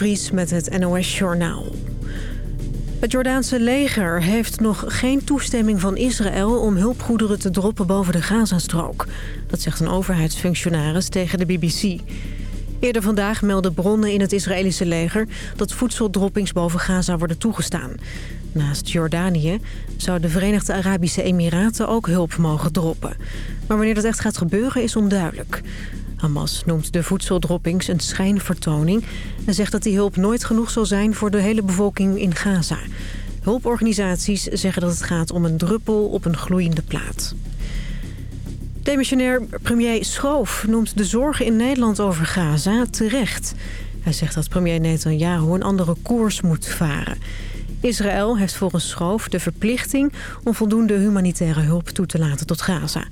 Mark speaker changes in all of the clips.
Speaker 1: Vries met het NOS-journaal. Het Jordaanse leger heeft nog geen toestemming van Israël... om hulpgoederen te droppen boven de Gazastrook. Dat zegt een overheidsfunctionaris tegen de BBC. Eerder vandaag melden bronnen in het Israëlische leger... dat voedseldroppings boven Gaza worden toegestaan. Naast Jordanië zouden de Verenigde Arabische Emiraten ook hulp mogen droppen. Maar wanneer dat echt gaat gebeuren is onduidelijk. Hamas noemt de voedseldroppings een schijnvertoning... en zegt dat die hulp nooit genoeg zal zijn voor de hele bevolking in Gaza. Hulporganisaties zeggen dat het gaat om een druppel op een gloeiende plaat. Demissionair premier Schoof noemt de zorgen in Nederland over Gaza terecht. Hij zegt dat premier Netanyahu een andere koers moet varen. Israël heeft volgens Schoof de verplichting om voldoende humanitaire hulp toe te laten tot Gaza.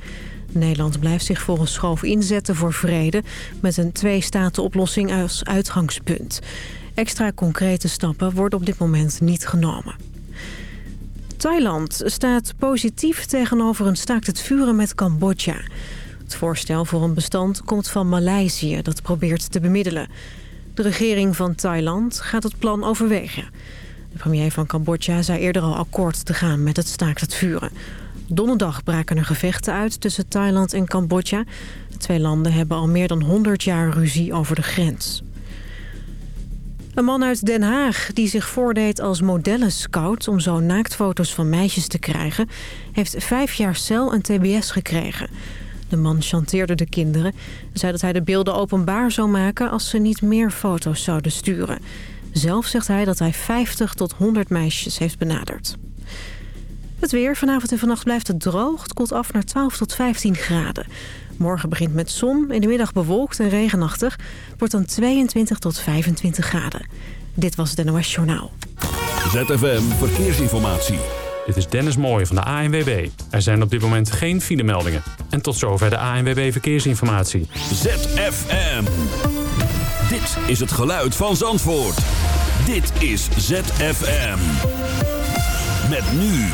Speaker 1: Nederland blijft zich volgens Schoof inzetten voor vrede... met een twee-staten-oplossing als uitgangspunt. Extra concrete stappen worden op dit moment niet genomen. Thailand staat positief tegenover een staakt het vuren met Cambodja. Het voorstel voor een bestand komt van Maleisië, dat probeert te bemiddelen. De regering van Thailand gaat het plan overwegen. De premier van Cambodja zei eerder al akkoord te gaan met het staakt het vuren. Donderdag braken er gevechten uit tussen Thailand en Cambodja. De twee landen hebben al meer dan 100 jaar ruzie over de grens. Een man uit Den Haag die zich voordeed als modellenscout... om zo naaktfoto's van meisjes te krijgen... heeft vijf jaar cel en tbs gekregen. De man chanteerde de kinderen. Zei dat hij de beelden openbaar zou maken... als ze niet meer foto's zouden sturen. Zelf zegt hij dat hij 50 tot 100 meisjes heeft benaderd. Het weer. Vanavond en vannacht blijft het droog. Het koelt af naar 12 tot 15 graden. Morgen begint met zon. In de middag bewolkt en regenachtig. wordt dan 22 tot 25 graden. Dit was het NOS Journaal.
Speaker 2: ZFM Verkeersinformatie.
Speaker 3: Dit is Dennis Mooij van de ANWB. Er zijn op dit moment geen filemeldingen. En tot zover de ANWB Verkeersinformatie.
Speaker 2: ZFM. Dit is het geluid van Zandvoort. Dit is ZFM. Met nu...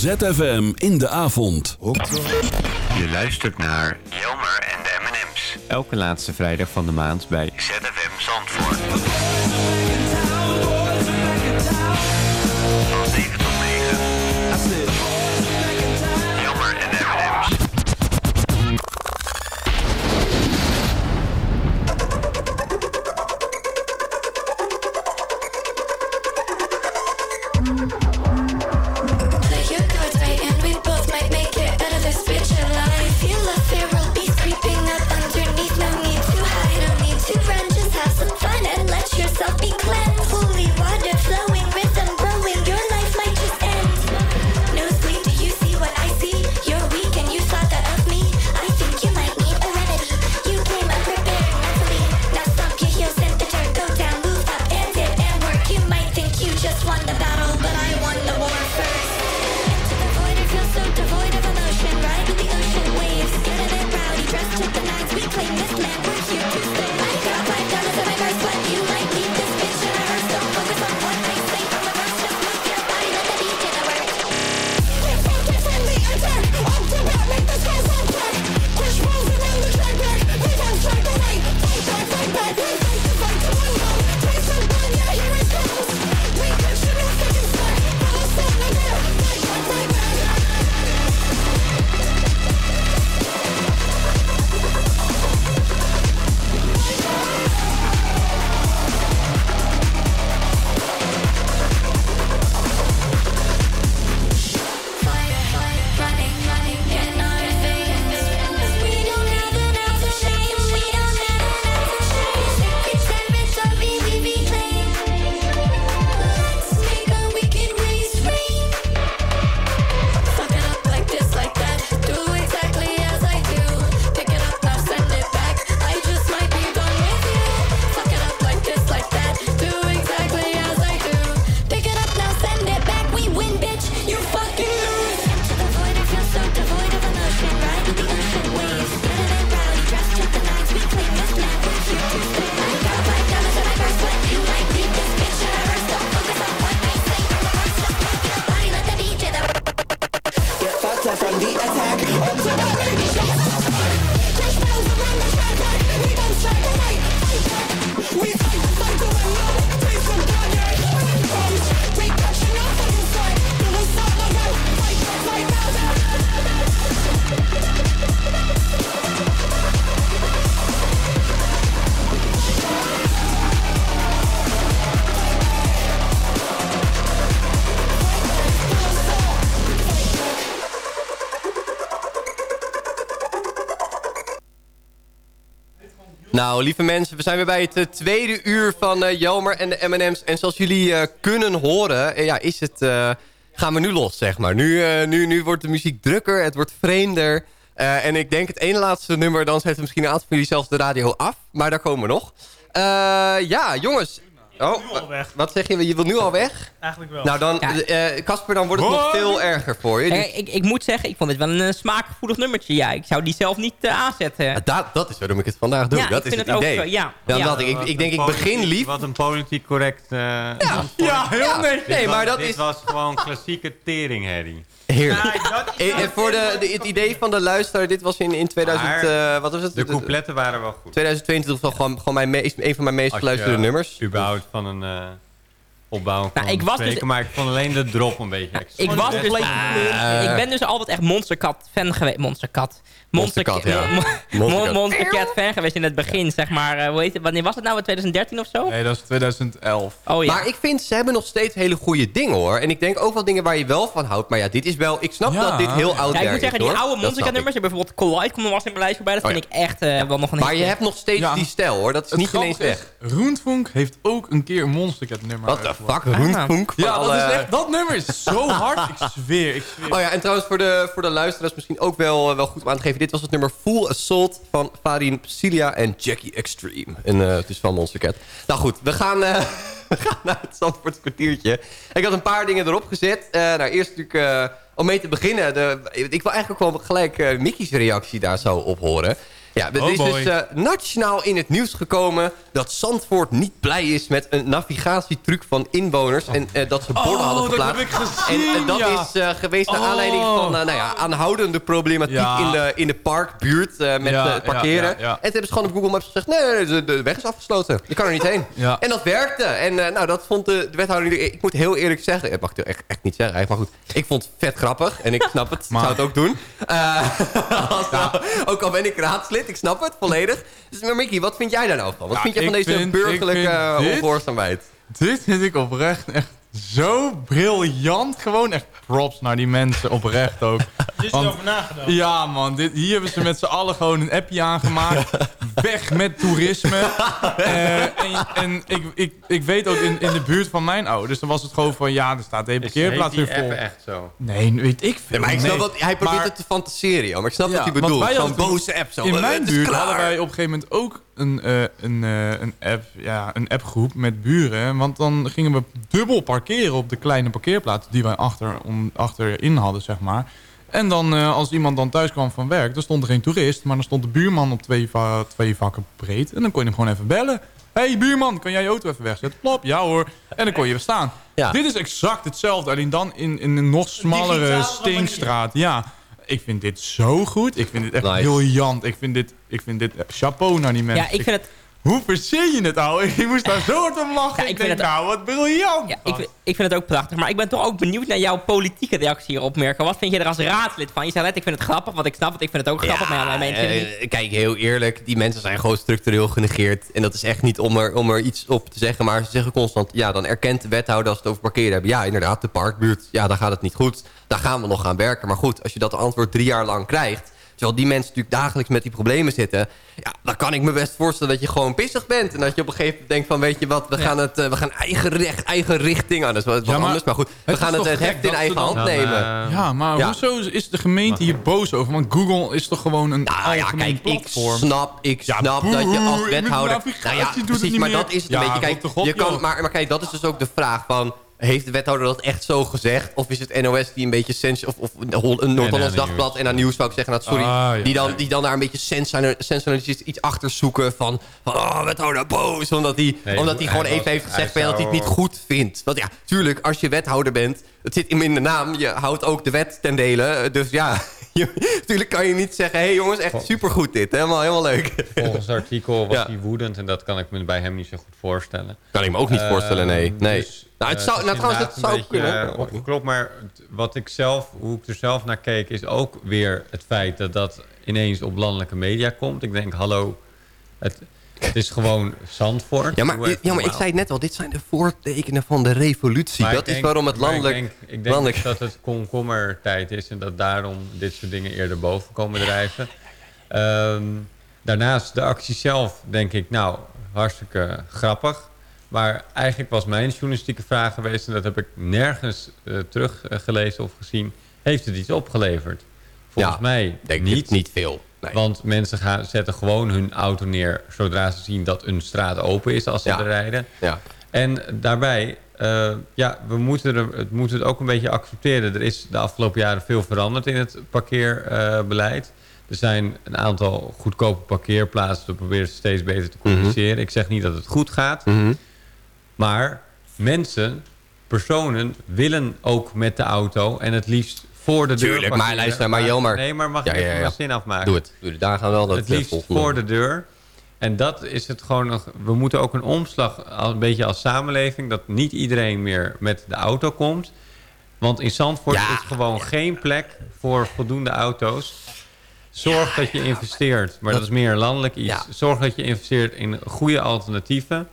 Speaker 2: ZFM in de avond.
Speaker 4: Je luistert naar Jelmer en de M&M's. Elke laatste vrijdag van de maand bij ZFM Zandvoort.
Speaker 5: Nou, lieve mensen, we zijn weer bij het eh, tweede uur van eh, Jelmer en de M&M's. En zoals jullie eh, kunnen horen, ja, is het, gaan we nu los, zeg maar. Nu, nu, nu wordt de muziek drukker, het wordt vreemder. En ik denk het ene laatste nummer, dan zetten misschien een aantal van jullie zelfs de radio af. Maar daar komen we nog. Ja, jongens. Oh, wa- wat zeg je? Je wilt nu al weg?
Speaker 6: Eigenlijk wel.
Speaker 5: Nou, dan,
Speaker 7: Ja.
Speaker 5: eh, Casper, dan wordt het nog veel erger voor je. Dus-
Speaker 7: Eh, ik, ik moet zeggen, ik vond dit wel een eh, smaakgevoelig nummertje. Ja, ik zou die zelf niet aanzetten.
Speaker 5: Ja, dat, dat is waarom ik het vandaag doe.
Speaker 7: Ja,
Speaker 5: dat
Speaker 7: ik
Speaker 5: is
Speaker 7: vind
Speaker 5: het
Speaker 7: het
Speaker 5: idee.
Speaker 7: ook, ja.
Speaker 5: Dan ik, ik, ik denk, ik begin lief.
Speaker 4: Wat een politiek correct... eh,
Speaker 5: Ja,
Speaker 6: Ja, heel netjes.
Speaker 5: Nee, maar dat
Speaker 4: dit
Speaker 5: is
Speaker 4: was gewoon klassieke teringherrie.
Speaker 5: Heerlijk.
Speaker 6: Ja, dat is
Speaker 5: En, en voor de, de- het idee van de luisteraar, dit was in, in 2000,
Speaker 4: Maar
Speaker 5: eh, wat was het?
Speaker 4: De coupletten waren wel goed.
Speaker 5: 2022 was gewoon, gewoon mijn meest, een van mijn meest
Speaker 4: Als
Speaker 5: geluisterde
Speaker 4: je
Speaker 5: nummers.
Speaker 4: überhaupt van een eh opbouw
Speaker 7: Nou, ik was dus-
Speaker 4: spreken, maar ik vond alleen de drop een beetje extra.
Speaker 7: Ik, was dus, ik ben dus altijd echt Monstercat fan geweest. Monstercat.
Speaker 5: Monstercat, ja.
Speaker 7: Mon-
Speaker 5: Monstercat.
Speaker 7: Monstercat fan geweest in het begin, zeg maar. eh, hoe heet het? Wanneer was het nou? In 2013 of zo?
Speaker 8: Nee, dat is 2011.
Speaker 7: Oh ja.
Speaker 5: Maar ik vind, ze hebben nog steeds hele goede dingen hoor. En ik denk ook wel dingen waar je wel van houdt. Maar ja, dit is wel, ik snap
Speaker 8: Ja.
Speaker 5: dat dit heel oud
Speaker 7: ja, ik
Speaker 5: is
Speaker 7: moet zeggen, die oude Monstercat nummers, bijvoorbeeld Collide komt er was in mijn lijst voorbij. Dat
Speaker 5: Oh,
Speaker 7: vind
Speaker 5: ja.
Speaker 7: ik echt eh, wel nog een
Speaker 5: Maar je hebt nog steeds
Speaker 8: Ja.
Speaker 5: die stijl hoor. Dat is niet ineens weg.
Speaker 8: is, Roentfunk heeft ook een keer een Monstercat nummer
Speaker 5: Wat. Fuck, Roenfunk
Speaker 8: Ja,
Speaker 5: alle...
Speaker 8: dat, is echt, dat nummer is zo hard. Ik zweer, ik zweer.
Speaker 5: Oh ja, en trouwens voor de, voor de luisteraars misschien ook wel, wel goed om aan te geven. Dit was het nummer Full Assault van Farin Psilia en Jackie Extreme. En eh, het is van Monstercat. Nou goed, we gaan, eh, we gaan naar het Zandvoorts kwartiertje. Ik had een paar dingen erop gezet. Eh, nou, eerst natuurlijk eh, om mee te beginnen. De, ik wil eigenlijk ook wel gelijk eh Mickey's reactie daar zo op horen. Ja, er
Speaker 8: Oh
Speaker 5: is
Speaker 8: boy.
Speaker 5: dus eh, nationaal in het nieuws gekomen dat Zandvoort niet blij is met een navigatietruc van inwoners. En eh, dat ze borden
Speaker 8: Oh,
Speaker 5: hadden
Speaker 8: dat
Speaker 5: geplaatst.
Speaker 8: heb ik gezien,
Speaker 5: En eh, dat
Speaker 8: ja.
Speaker 5: is eh, geweest naar
Speaker 8: Oh.
Speaker 5: aanleiding van eh, nou ja, aanhoudende problematiek
Speaker 8: Ja.
Speaker 5: in, de, in de parkbuurt eh, met eh, het parkeren. En toen hebben ze gewoon op Google Maps gezegd... nee, de, de weg is afgesloten. Je kan er niet heen. En dat werkte. En eh, nou, dat vond de, de wethouder... Ik moet heel eerlijk zeggen... Dat mag ik echt, echt niet zeggen, maar goed. Ik vond het vet grappig. En ik snap het. Ik zou het ook doen. Eh, als- ook al ben ik raadslid, ik snap het volledig. Dus maar Mickey, wat vind jij daar nou van? Wat
Speaker 8: Ja,
Speaker 5: vind jij van deze
Speaker 8: vind-
Speaker 5: burgerlijke eh,
Speaker 8: dit-
Speaker 5: ongehoorzaamheid?
Speaker 8: Dit vind ik oprecht echt zo briljant. Gewoon echt props naar die mensen, oprecht ook.
Speaker 6: Er is erover nagedacht.
Speaker 8: Ja man, dit, hier hebben ze met z'n allen gewoon een appje aangemaakt. Weg met toerisme. Eh, en en ik, ik, ik weet ook in, in de buurt van mijn ouders, dan was het gewoon van ja, er staat een
Speaker 4: Is
Speaker 8: parkeerplaats weer vol.
Speaker 4: app echt zo?
Speaker 8: Nee, weet ik veel.
Speaker 5: Nee, maar ik snap
Speaker 8: Nee.
Speaker 5: wat, hij probeert
Speaker 8: Maar-
Speaker 5: het te fantaseren, joh. Maar ik snap
Speaker 8: Ja,
Speaker 5: wat hij bedoelt. Zo'n boze app. Zo.
Speaker 8: In mijn
Speaker 5: is
Speaker 8: buurt
Speaker 5: klaar.
Speaker 8: hadden wij op een gegeven moment ook een, eh, een, eh, een, app, ja, een appgroep met buren. Want dan gingen we dubbel parkeren op de kleine parkeerplaats die wij achter, om, achterin hadden, zeg maar. En dan, eh, als iemand dan thuis kwam van werk, dan stond er geen toerist. Maar dan stond de buurman op twee, va- twee vakken breed. En dan kon je hem gewoon even bellen. Hé hey, buurman, kan jij je auto even wegzetten? Plop, ja hoor. En dan kon je weer staan.
Speaker 5: Ja.
Speaker 8: Dit is exact hetzelfde, alleen dan in, in een nog smallere stinkstraat. Ja, ik vind dit zo goed. Ik vind dit echt
Speaker 5: Nice.
Speaker 8: briljant. Ik vind dit, ik vind dit eh, chapeau naar die mensen.
Speaker 7: Ja, ik vind het...
Speaker 8: Hoe verzin je het, ouwe? Ik moest daar zo hard om lachen.
Speaker 7: Ja,
Speaker 8: ik
Speaker 7: ik
Speaker 8: denk,
Speaker 7: vind het-
Speaker 8: nou, wat briljant.
Speaker 7: Ja, ik, vind- ik vind het ook prachtig. Maar ik ben toch ook benieuwd naar jouw politieke reactie hierop, Mirko. Wat vind je er als raadslid van? Je zei net, ik vind het grappig, want ik snap het. Ik vind het ook grappig. maar ja, mijn mensen niet.
Speaker 5: eh, kijk, heel eerlijk. Die mensen zijn gewoon structureel genegeerd. En dat is echt niet om er, om er iets op te zeggen. Maar ze zeggen constant... Ja, dan erkent de wethouder als we het over parkeren hebben. Ja, inderdaad, de parkbuurt. Ja, daar gaat het niet goed. Daar gaan we nog aan werken. Maar goed, als je dat antwoord drie jaar lang krijgt... Terwijl die mensen natuurlijk dagelijks met die problemen zitten... Ja, dan kan ik me best voorstellen dat je gewoon pissig bent. En dat je op een gegeven moment denkt van... Weet je wat, we
Speaker 7: Ja.
Speaker 5: gaan het eh, we gaan eigen recht, eigen richting aan. Dat is wat, wat
Speaker 8: Ja, maar
Speaker 5: anders. Maar goed, we gaan het,
Speaker 8: gek
Speaker 5: heft in eigen hand
Speaker 4: Dan,
Speaker 5: nemen.
Speaker 4: eh,
Speaker 8: Ja, maar
Speaker 5: Ja.
Speaker 8: hoezo is de gemeente hier boos over? Want Google is toch gewoon een
Speaker 5: Nou ja, kijk, ik
Speaker 8: platform?
Speaker 5: snap, ik
Speaker 8: Ja,
Speaker 5: snap
Speaker 8: boe,
Speaker 5: dat je als wethouder... Nou ja, precies, maar
Speaker 8: meer.
Speaker 5: dat is het
Speaker 8: Ja,
Speaker 5: een beetje. Kijk,
Speaker 8: op,
Speaker 5: je kan, maar, maar kijk, dat is dus ook de vraag van... Heeft de wethouder dat echt zo gezegd? Of is het NOS die een beetje sens... Of, of een Noord-Hollands Dagblad en aan Nieuws, wou ik zeggen. Nou, sorry.
Speaker 8: Ah, ja.
Speaker 5: die, dan, die dan daar een beetje sensationalistisch iets achter zoeken. Van, van oh, wethouder boos. Omdat hij
Speaker 4: Nee,
Speaker 5: omdat hij
Speaker 4: hij
Speaker 5: gewoon
Speaker 4: was-
Speaker 5: even heeft gezegd
Speaker 4: hij
Speaker 5: dat hij het niet
Speaker 4: zou-
Speaker 5: goed vindt. Want ja, tuurlijk, als je wethouder bent... Het zit in de naam. Je houdt ook de wet ten dele. Dus ja, je, tuurlijk kan je niet zeggen... Hé hey jongens, echt supergoed dit. Helemaal, helemaal leuk.
Speaker 4: Volgens het artikel was
Speaker 5: Ja.
Speaker 4: hij woedend en dat kan ik me bij hem niet zo goed voorstellen.
Speaker 5: Kan ik me ook niet voorstellen, nee.
Speaker 4: Ehm,
Speaker 5: nee.
Speaker 4: dus,
Speaker 5: nou, het
Speaker 4: eh,
Speaker 5: zou, nou trouwens, het zou kunnen.
Speaker 4: eh, opgeklopt, maar wat ik zelf, hoe ik er zelf naar keek, is ook weer het feit dat dat ineens op landelijke media komt. Ik denk, hallo, het, het is gewoon Zandvoort.
Speaker 5: ja, maar, ja, maar ik zei het net al, dit zijn de voortekenen van de revolutie.
Speaker 4: Maar
Speaker 5: dat is
Speaker 4: denk-
Speaker 5: waarom het landelijk...
Speaker 4: Ik denk, ik denk
Speaker 5: landelijk-
Speaker 4: dat het komkommertijd is en dat daarom dit soort dingen eerder boven komen drijven. Ehm, daarnaast de actie zelf denk ik, nou, hartstikke grappig. Maar eigenlijk was mijn journalistieke vraag geweest... en dat heb ik nergens uh, teruggelezen of gezien... heeft het iets opgeleverd? Volgens
Speaker 5: Ja,
Speaker 4: mij
Speaker 5: Denk
Speaker 4: niet.
Speaker 5: niet veel. Nee.
Speaker 4: Want mensen gaan, zetten gewoon hun auto neer... zodra ze zien dat een straat open is als ze
Speaker 5: Ja.
Speaker 4: er rijden.
Speaker 5: Ja.
Speaker 4: En daarbij, eh, ja, we moeten, er, het moeten het ook een beetje accepteren. Er is de afgelopen jaren veel veranderd in het parkeerbeleid. er zijn een aantal goedkope parkeerplaatsen. We proberen ze steeds beter te communiceren. Ik zeg niet dat het goed gaat.
Speaker 5: Mhm.
Speaker 4: Maar mensen, personen, willen ook met de auto. En het liefst voor de deur
Speaker 5: Tuurlijk, maar luister, maar Jelmer.
Speaker 4: Nee, maar mag
Speaker 5: Ja,
Speaker 4: ik
Speaker 5: ja,
Speaker 4: even
Speaker 5: ja.
Speaker 4: mijn zin afmaken?
Speaker 5: Doe het. Doe het. Daar gaan we wel dat
Speaker 4: het liefst
Speaker 5: volgende.
Speaker 4: voor de deur. En dat is het gewoon nog. We moeten ook een omslag, een beetje als samenleving, dat niet iedereen meer met de auto komt. Want in Zandvoort
Speaker 5: Ja.
Speaker 4: is gewoon geen plek voor voldoende auto's. Zorg dat je investeert, maar dat is meer landelijk iets.
Speaker 5: Ja.
Speaker 4: Zorg dat je investeert in goede alternatieven.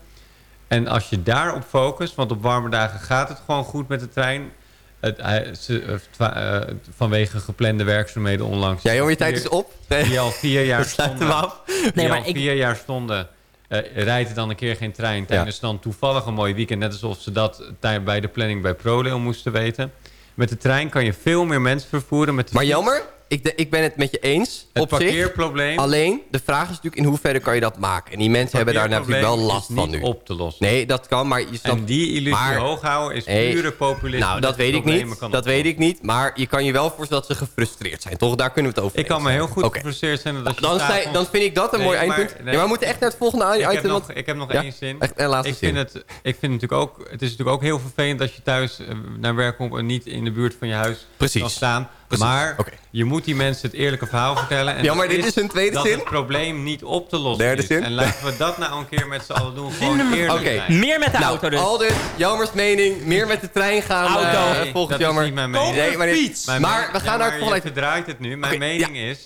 Speaker 4: En als je daarop focust, want op warme dagen gaat het gewoon goed met de trein. Het, hij- ze, eh, twa- eh, vanwege geplande werkzaamheden onlangs.
Speaker 5: Ja, jongen, je tijd is op. Nee.
Speaker 4: Die al vier jaar stonden.
Speaker 5: af.
Speaker 7: Nee,
Speaker 4: die
Speaker 7: maar
Speaker 4: al
Speaker 7: ik-
Speaker 4: vier jaar stonden. eh, rijdt er dan een keer geen trein tijdens dan toevallig een mooi weekend. Net alsof ze dat bij de planning bij ProRail moesten weten. Met de trein kan je veel meer mensen vervoeren. Met de
Speaker 5: Maar
Speaker 4: fiets.
Speaker 5: jammer, ik, de- ik ben het met je eens.
Speaker 4: Het
Speaker 5: op zich.
Speaker 4: parkeerprobleem.
Speaker 5: Alleen, de vraag is natuurlijk in hoeverre kan je dat maken. En die mensen hebben daar natuurlijk wel last van nu.
Speaker 4: op te lossen.
Speaker 5: Nee, dat kan, maar je snapt...
Speaker 4: en die illusie
Speaker 5: maar-
Speaker 4: hoog houden is
Speaker 5: Nee.
Speaker 4: pure populisme.
Speaker 5: Nou, dat weet ik niet. Dat weet ik niet. Maar je kan je wel voorstellen dat ze gefrustreerd zijn. Toch? Daar kunnen we het over
Speaker 4: Ik kan me heel goed gefrustreerd zijn. Dat als je
Speaker 5: Dan, dan vind ik dat een
Speaker 4: Nee,
Speaker 5: mooi eindpunt.
Speaker 4: nee.
Speaker 5: Ja, maar we moeten echt naar het volgende
Speaker 4: Ik heb,
Speaker 5: item.
Speaker 4: nog, ik heb nog
Speaker 5: Ja,
Speaker 4: één zin.
Speaker 5: echt een laatste
Speaker 4: ik
Speaker 5: zin.
Speaker 4: vind, het, ik vind natuurlijk ook, het is natuurlijk ook heel vervelend dat je thuis eh, naar werk komt en niet in de buurt van je huis kan staan.
Speaker 5: Precies.
Speaker 4: Maar je moet die mensen het eerlijke verhaal vertellen. En
Speaker 5: Ja, maar
Speaker 4: dat
Speaker 5: dit is een tweede
Speaker 4: dat
Speaker 5: zin.
Speaker 4: het probleem niet op te lossen
Speaker 5: Derde
Speaker 4: is.
Speaker 5: zin.
Speaker 4: En laten we dat nou een keer met z'n allen doen. Gewoon eerlijk
Speaker 5: Oké.
Speaker 4: zijn.
Speaker 7: Meer met de
Speaker 5: Nou,
Speaker 7: auto dus.
Speaker 5: Aldus, Jammers mening. Meer met de trein gaan.
Speaker 7: Auto.
Speaker 5: eh,
Speaker 4: Nee,
Speaker 5: volgens
Speaker 4: dat
Speaker 5: Jammer.
Speaker 4: is niet mijn mening.
Speaker 5: Nee, maar, dit- we gaan
Speaker 4: ja,
Speaker 5: naar het volgende
Speaker 4: verdraait het nu. Mijn mening is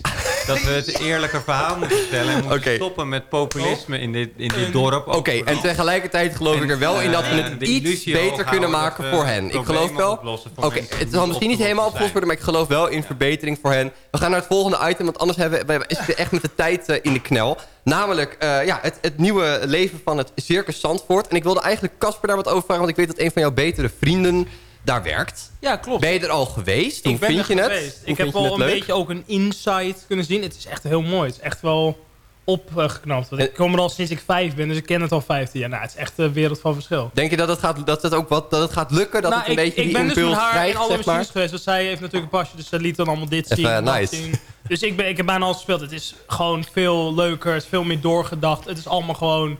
Speaker 4: dat we het eerlijke verhaal moeten stellen. En moeten stoppen met populisme in dit, in dit dorp.
Speaker 5: Oké, en tegelijkertijd geloof ik er wel in dat we
Speaker 4: eh,
Speaker 5: het iets beter kunnen maken
Speaker 4: dat
Speaker 5: voor hen. Ik geloof wel. Oké, het zal misschien niet helemaal opgelost worden, maar ik geloof wel in verbetering voor hen. We gaan naar het volgende item, want anders hebben we, is het echt met de tijd eh, in de knel. Namelijk eh, ja, het, het nieuwe leven van het Circus Zandvoort. En ik wilde eigenlijk Casper daar wat over vragen, want ik weet dat een van jouw betere vrienden daar werkt.
Speaker 6: Ja, klopt.
Speaker 5: Ben je er al geweest? Hoe
Speaker 6: ik ben
Speaker 5: vind
Speaker 6: er
Speaker 5: je het?
Speaker 6: geweest.
Speaker 5: Hoe
Speaker 6: Ik heb wel
Speaker 5: het
Speaker 6: een
Speaker 5: leuk?
Speaker 6: beetje ook een insight kunnen zien. Het is echt heel mooi. Het is echt wel opgeknapt. Want ik
Speaker 5: En-
Speaker 6: kom er al sinds ik vijf ben, dus ik ken het al vijftien jaar. Nou, het is echt een wereld van verschil.
Speaker 5: Denk je dat het, gaat, dat het ook wat, dat het gaat lukken? Dat
Speaker 6: nou,
Speaker 5: het een
Speaker 6: ik,
Speaker 5: beetje
Speaker 6: ik ben dus met haar in alle machines geweest. Want zij heeft natuurlijk een pasje, dus ze liet dan allemaal dit zien,
Speaker 5: eh,
Speaker 6: dat
Speaker 5: nice.
Speaker 6: zien. Dus ik, ben, ik heb bijna alles gespeeld. Het is gewoon veel leuker, het is veel meer doorgedacht. Het is allemaal gewoon...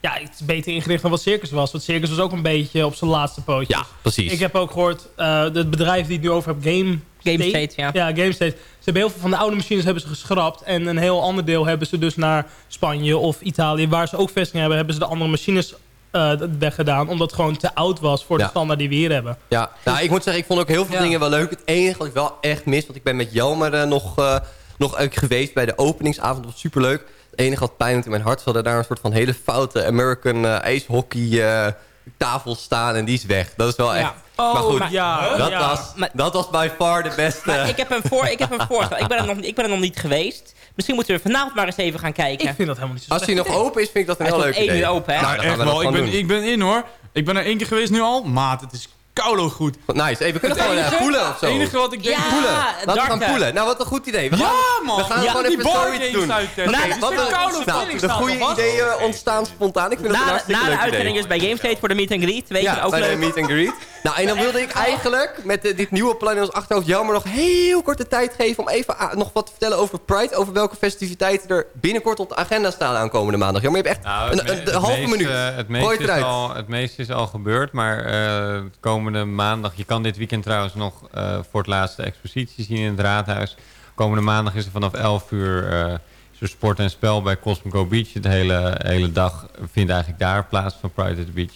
Speaker 6: Ja, het is beter ingericht dan wat Circus was. Want Circus was ook een beetje op zijn laatste pootjes.
Speaker 5: Ja, precies.
Speaker 6: Ik heb ook gehoord, eh het bedrijf die het nu over heb, Game
Speaker 7: Game State, ja.
Speaker 6: Ja, Game State. Ze hebben heel veel van de oude machines hebben ze geschrapt. En een heel ander deel hebben ze dus naar Spanje of Italië. Waar ze ook vestigingen hebben, hebben ze de andere machines eh weggedaan. Omdat het gewoon te oud was voor
Speaker 5: Ja.
Speaker 6: de standaard die we hier hebben.
Speaker 5: Ja, nou, ik moet zeggen, ik vond ook heel veel
Speaker 6: Ja.
Speaker 5: dingen wel leuk. Het enige wat ik wel echt mis, want ik ben met Jelmer eh, nog, eh, nog ook geweest bij de openingsavond. Dat was superleuk. Het enige wat pijn doet in mijn hart, ze hadden daar een soort van hele foute American eh, ijshockey eh, tafel staan en die is weg. Dat is wel echt...
Speaker 7: Oh,
Speaker 5: maar goed,
Speaker 7: maar-
Speaker 6: Ja,
Speaker 5: dat,
Speaker 6: ja.
Speaker 5: was,
Speaker 7: Maar-
Speaker 5: dat was by far de beste.
Speaker 7: Ik heb een, voor, ik heb een voorstel. Ik ben, er nog, ik ben er nog niet geweest. Misschien moeten we vanavond maar eens even gaan kijken.
Speaker 6: Ik vind dat helemaal niet zo
Speaker 5: Als hij nog open is, vind ik dat een
Speaker 7: Hij
Speaker 5: heel
Speaker 7: is
Speaker 5: leuk idee.
Speaker 7: uur open, hè?
Speaker 5: Nou,
Speaker 8: Nou,
Speaker 5: dan gaan
Speaker 8: echt wel. Ik ben, ik ben in hoor. Ik ben er één keer geweest nu al. Maat, het is koude goed.
Speaker 5: Nice. Hey, we kunnen gewoon
Speaker 8: enige-
Speaker 5: eh, poelen of zo.
Speaker 8: Het enige wat ik denk...
Speaker 7: Ja,
Speaker 5: Poelen. Laten we gaan poelen. Nou, wat een goed idee. We
Speaker 8: Ja,
Speaker 5: gaan,
Speaker 8: man.
Speaker 5: We gaan
Speaker 7: Ja,
Speaker 5: gewoon
Speaker 8: die
Speaker 5: even zoiets doen.
Speaker 8: uittesten.
Speaker 7: Nou,
Speaker 8: is
Speaker 5: Wat
Speaker 8: een
Speaker 5: een,
Speaker 8: koude
Speaker 5: nou, de goede ideeën ontstaan spontaan. Ik vind dat een
Speaker 7: Na,
Speaker 5: hartstikke
Speaker 7: na de
Speaker 5: leuk idee.
Speaker 7: uitzending dus bij Game State voor de meet and greet. Weet je,
Speaker 5: Ja,
Speaker 7: ook
Speaker 5: bij de
Speaker 7: leuk.
Speaker 5: meet and greet. Nou, en dan wilde ik eigenlijk met eh, dit nieuwe plan in ons achterhoofd... jou maar nog heel korte tijd geven om even ah, nog wat te vertellen over Pride. Over welke festiviteiten er binnenkort op de agenda staan aankomende maandag. Ja, maar je hebt echt
Speaker 4: Nou,
Speaker 5: een,
Speaker 4: het,
Speaker 5: een, een
Speaker 4: het
Speaker 5: halve minuut.
Speaker 4: Het meeste,
Speaker 5: het
Speaker 4: is al, het meeste is al gebeurd, maar eh, komende maandag... Je kan dit weekend trouwens nog eh, voor het laatste expositie zien in het Raadhuis. Komende maandag is er vanaf 11 uur er sport en spel bij Cosmico Beach. De hele, hele dag vindt eigenlijk daar plaats van Pride at the Beach.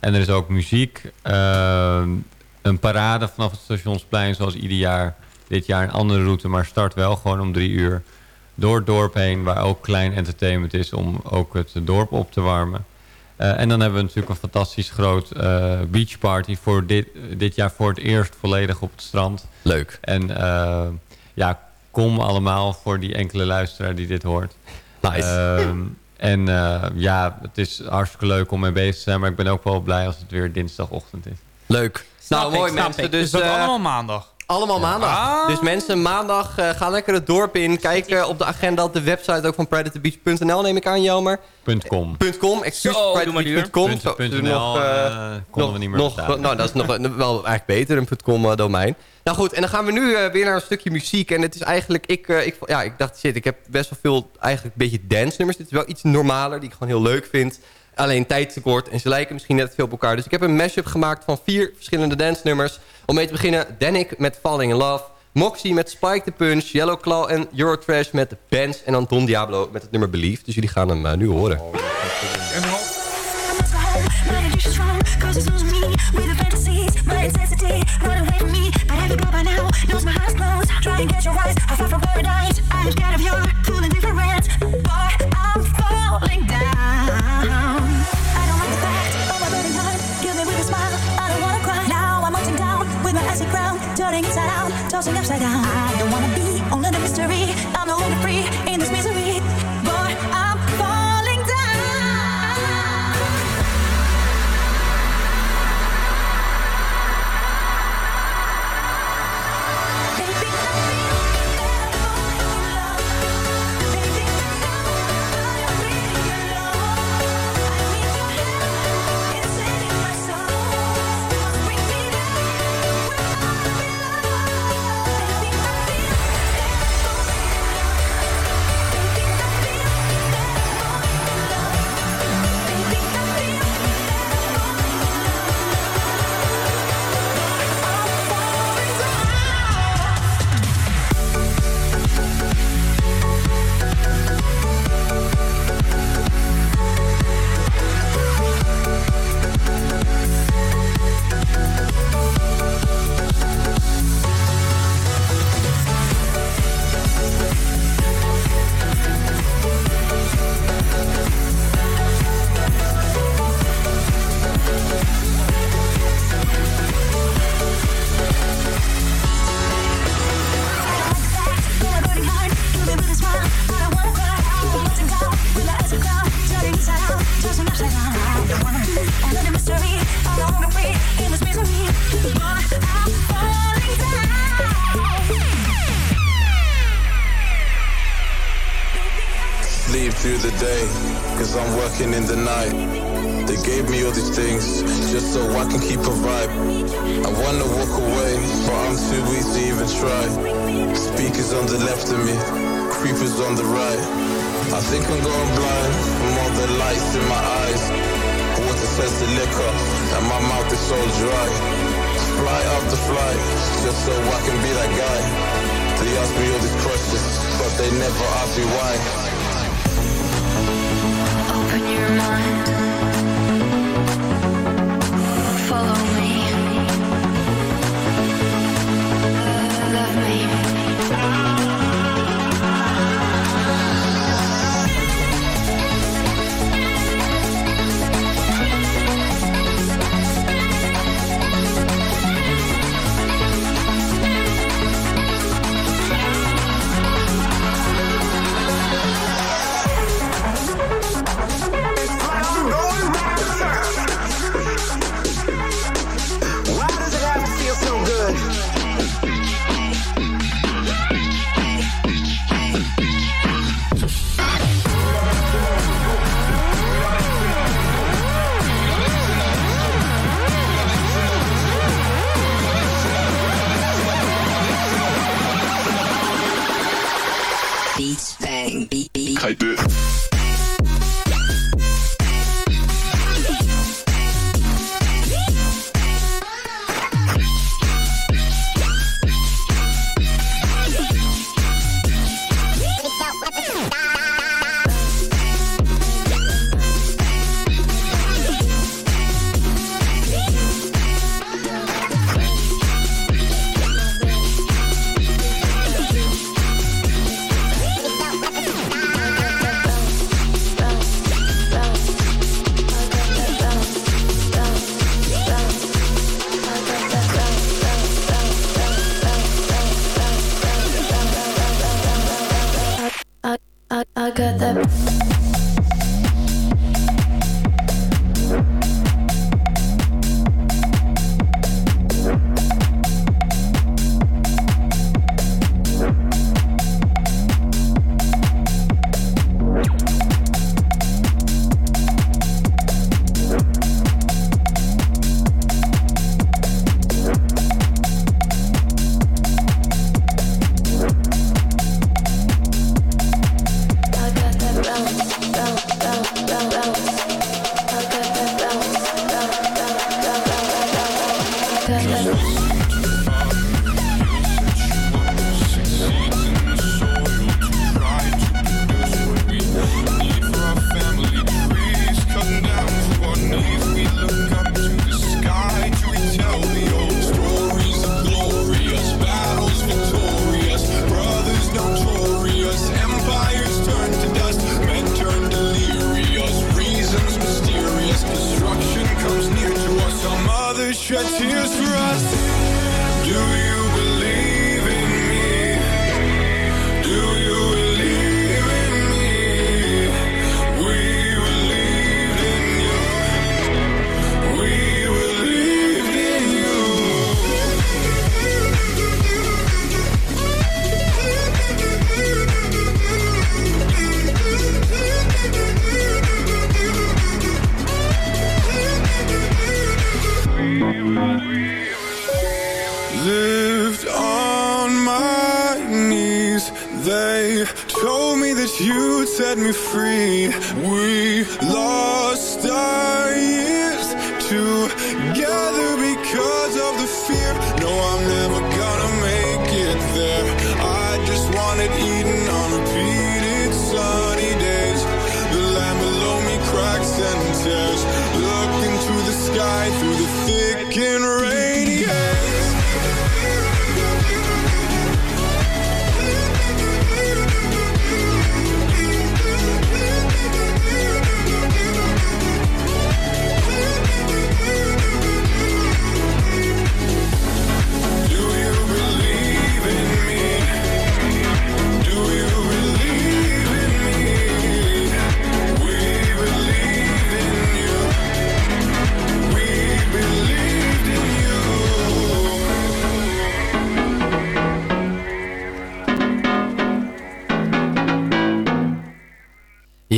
Speaker 4: En er is ook muziek. eh, een parade vanaf het stationsplein zoals ieder jaar. Dit jaar een andere route, maar start wel gewoon om drie uur door het dorp heen, waar ook klein entertainment is om ook het dorp op te warmen. Eh, en dan hebben we natuurlijk een fantastisch groot eh beachparty voor dit, dit jaar voor het eerst volledig op het strand.
Speaker 5: Leuk.
Speaker 4: En eh, ja, kom allemaal voor die enkele luisteraar die dit hoort.
Speaker 5: Nice.
Speaker 4: Ehm, en eh, ja, het is hartstikke leuk om mee bezig te zijn. Maar ik ben ook wel blij als het weer dinsdagochtend is.
Speaker 5: Leuk. nou,
Speaker 7: ik,
Speaker 5: mooi mensen.
Speaker 7: ik.
Speaker 5: Dus
Speaker 8: Is dat
Speaker 5: eh,
Speaker 8: allemaal maandag?
Speaker 5: Allemaal maandag.
Speaker 8: Ah.
Speaker 5: Dus mensen, maandag uh, ga lekker het dorp in. Kijk uh, op de agenda op de website ook van predatorbeach.nl neem ik aan, Jelmer.
Speaker 4: .com.
Speaker 5: .com, excuus,
Speaker 7: doe maar duur.
Speaker 5: predatorbeach.com. Nog, eh,
Speaker 4: eh, konden we niet meer
Speaker 5: nog. Nou, dat is nog wel eigenlijk beter, een .com eh, domein. Nou goed, en dan gaan we nu eh, weer naar een stukje muziek. En het is eigenlijk, ik, eh, ik, ja, ik dacht, shit, ik heb best wel veel eigenlijk een beetje dance nummers. Dit is wel iets normaler, die ik gewoon heel leuk vind. Alleen tijdstekort en ze lijken misschien net veel op elkaar. Dus ik heb een mashup gemaakt van vier verschillende dance nummers. Om mee te beginnen, Danik met Falling in Love. Moxie met Spike the Punch. Yellow Claw en Eurotrash met The Bands. En dan Don Diablo met het nummer Belief. Dus jullie gaan hem uh, nu horen.
Speaker 9: Illusion's Turning inside out, tossing upside down. I don't wanna be in the mystery. I'm no longer free
Speaker 10: through the
Speaker 11: thick and rainy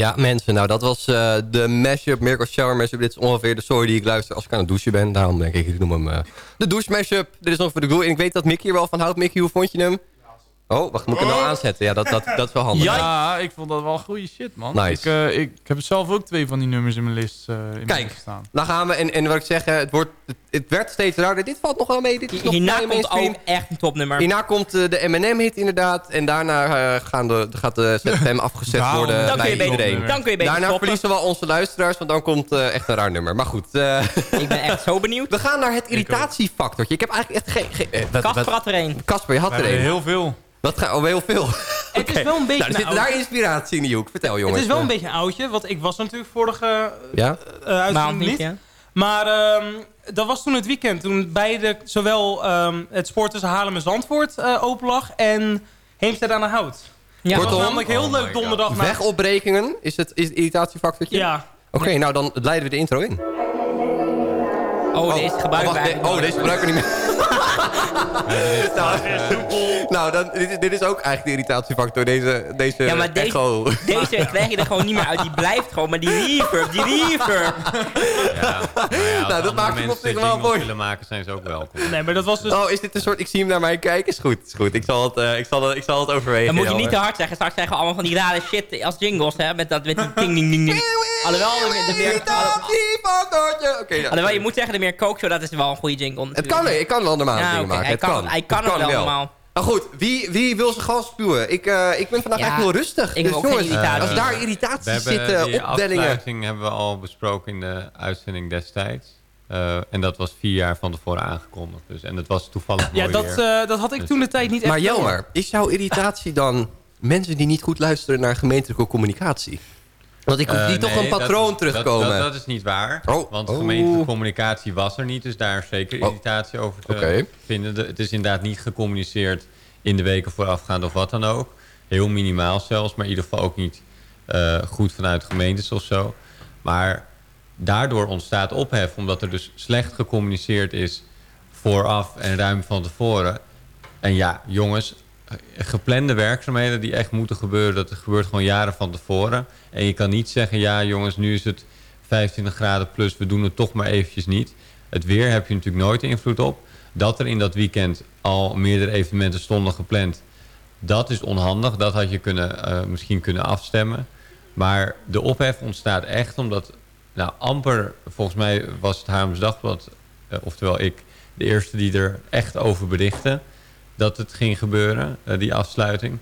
Speaker 5: Ja, mensen, nou dat was eh, de mashup, Miracle Shower mashup. Dit is ongeveer de story die ik luister als ik aan het douchen ben. Daarom denk ik, ik noem hem eh, de douche mashup. Dit is ongeveer de doel. En ik weet dat Mickey er wel van houdt. Mickey, hoe vond je hem? Oh, wacht, moet ik hem nou aanzetten? Ja, dat, dat, dat is wel handig.
Speaker 8: Ja, ik vond dat wel goede shit, man.
Speaker 5: Nice.
Speaker 8: Ik, eh, ik, heb zelf ook twee van die nummers in mijn list, eh, in mijn
Speaker 5: Kijk,
Speaker 8: lijst staan.
Speaker 5: dan gaan we. En, en wat ik zeg, het, wordt, het, het werd steeds raarder. Dit valt nog wel mee. Dit is nog
Speaker 7: Hierna komt ook echt een topnummer.
Speaker 5: Hierna komt eh, de M&M-hit inderdaad. En daarna gaan de, gaat de ZFM afgezet worden
Speaker 7: Dan kun je
Speaker 5: bij
Speaker 7: beter-
Speaker 5: iedereen.
Speaker 7: dan kun je beter
Speaker 5: daarna
Speaker 7: stoppen.
Speaker 5: verliezen we onze luisteraars, want dan komt eh, echt een raar nummer. Maar goed, eh,
Speaker 7: Ik ben echt zo benieuwd.
Speaker 5: we gaan naar het irritatiefactortje. Ik heb eigenlijk echt geen... geen
Speaker 7: Kasper had er een.
Speaker 5: Kasper, je had er een.
Speaker 8: heel veel.
Speaker 5: Dat gaat oh, heel veel.
Speaker 6: Het is wel een beetje
Speaker 5: Nou, er
Speaker 6: een
Speaker 5: zit daar inspiratie in die hoek. Vertel jongens.
Speaker 6: Het is wel een beetje een oudje, want ik was natuurlijk vorige
Speaker 5: Ja?
Speaker 6: eh uitzending
Speaker 7: Maand niet, ja.
Speaker 6: Maar ehm, dat was toen het weekend. Toen beide, zowel ehm, het spoor tussen Haarlem en Zandvoort eh, open lag en Heemstede aan de Hout.
Speaker 7: Ja.
Speaker 6: Het was
Speaker 5: Kortom,
Speaker 6: namelijk heel
Speaker 4: oh
Speaker 6: leuk donderdag.
Speaker 5: Wegopbrekingen, is het, is het irritatiefactortje?
Speaker 6: Ja.
Speaker 5: Oké, nou dan leiden we de intro in.
Speaker 7: Oh, deze gebruiken
Speaker 5: oh, oh, deze gebruiken we niet meer. nou, nou dan, dit, is- dit is ook eigenlijk de irritatiefactor, deze, deze
Speaker 7: Ja, maar deze,
Speaker 5: echo.
Speaker 7: deze krijg je er gewoon niet meer uit. Die blijft gewoon, maar die reverb, die reverb.
Speaker 4: Ja, als
Speaker 5: Nou, dat maakt hem op zich wel mooi.
Speaker 4: willen maken, zijn ze ook welkom.
Speaker 6: Nee, maar dat was dus...
Speaker 5: Oh, is dit een soort... Ik zie hem naar mij kijken. Is goed, is goed. Ik zal het, eh, ik zal het, ik zal het overwegen.
Speaker 7: Dan moet je niet te hard zeggen. Straks krijgen we allemaal van die rare shit als jingles, hè. Met, dat, met die ding, ding, ding, ding. Alhoewel, de, de meer.
Speaker 5: Oké,
Speaker 7: alhoewel, je moet zeggen, de meer show, dat is wel een goede jingle.
Speaker 5: Het kan, ik kan wel normale
Speaker 7: Ja,
Speaker 5: dingen maken.
Speaker 7: hij
Speaker 5: het
Speaker 7: kan hij kan het wel normaal.
Speaker 5: Nou goed, wie, wie wil zijn gas spuwen? Ik, eh, ik ben vandaag
Speaker 7: Ja,
Speaker 5: eigenlijk heel rustig.
Speaker 7: ik
Speaker 5: dus jongens,
Speaker 7: irritatie.
Speaker 5: als daar
Speaker 4: we
Speaker 5: irritaties
Speaker 4: hebben
Speaker 5: zitten,
Speaker 4: die
Speaker 5: opdellingen...
Speaker 4: afsluiting hebben we al besproken in de uitzending destijds. Eh, en dat was vier jaar van tevoren aangekondigd. Dus, en het was toevallig
Speaker 6: ja,
Speaker 4: mooi
Speaker 6: dat,
Speaker 4: weer.
Speaker 6: eh, dat had ik toen de tijd niet echt
Speaker 5: Maar. Jelmer, is jouw irritatie dan mensen die niet goed luisteren naar gemeentelijke communicatie? Want ik
Speaker 4: Eh,
Speaker 5: zie toch
Speaker 4: nee,
Speaker 5: een patroon terugkomen.
Speaker 4: Dat, dat, dat is niet waar.
Speaker 5: Oh,
Speaker 4: Want
Speaker 5: oh.
Speaker 4: gemeentelijke communicatie was er niet. Dus daar is zeker
Speaker 5: Oh.
Speaker 4: irritatie over te
Speaker 5: Oké.
Speaker 4: vinden. De- het is inderdaad niet gecommuniceerd in de weken voorafgaand of wat dan ook. Heel minimaal zelfs. Maar in ieder geval ook niet eh, goed vanuit gemeentes of zo. Maar daardoor ontstaat ophef, omdat er dus slecht gecommuniceerd is vooraf en ruim van tevoren. En ja, jongens, eh, geplande werkzaamheden die echt moeten gebeuren, dat gebeurt gewoon jaren van tevoren. En je kan niet zeggen, ja jongens, nu is het 25 graden plus, we doen het toch maar eventjes niet. Het weer heb je natuurlijk nooit invloed op. Dat er in dat weekend al meerdere evenementen stonden gepland, dat is onhandig. Dat had je kunnen, eh, misschien kunnen afstemmen. Maar de ophef ontstaat echt omdat, nou amper, volgens mij was het Haarlems Dagblad, eh, oftewel ik, de eerste die er echt over berichtte dat het ging gebeuren, eh, die afsluiting.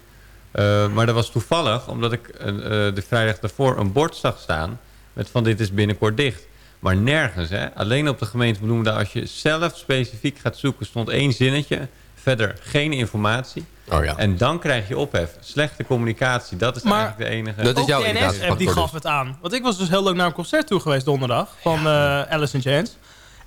Speaker 4: Eh, maar dat was toevallig, omdat ik eh, eh, de vrijdag daarvoor een bord zag staan... met van dit is binnenkort dicht. Maar nergens, hè? alleen op de gemeente Bloemendaal... als je zelf specifiek gaat zoeken, stond één zinnetje... verder geen informatie.
Speaker 5: Oh ja.
Speaker 4: En dan krijg je ophef. Slechte communicatie, dat is
Speaker 6: Maar
Speaker 4: eigenlijk de enige...
Speaker 5: Dat is
Speaker 6: Ook
Speaker 5: jouw
Speaker 6: NS-app die gaf het aan. Want ik was dus heel leuk naar een concert toe geweest donderdag. Van eh Alice in Chains.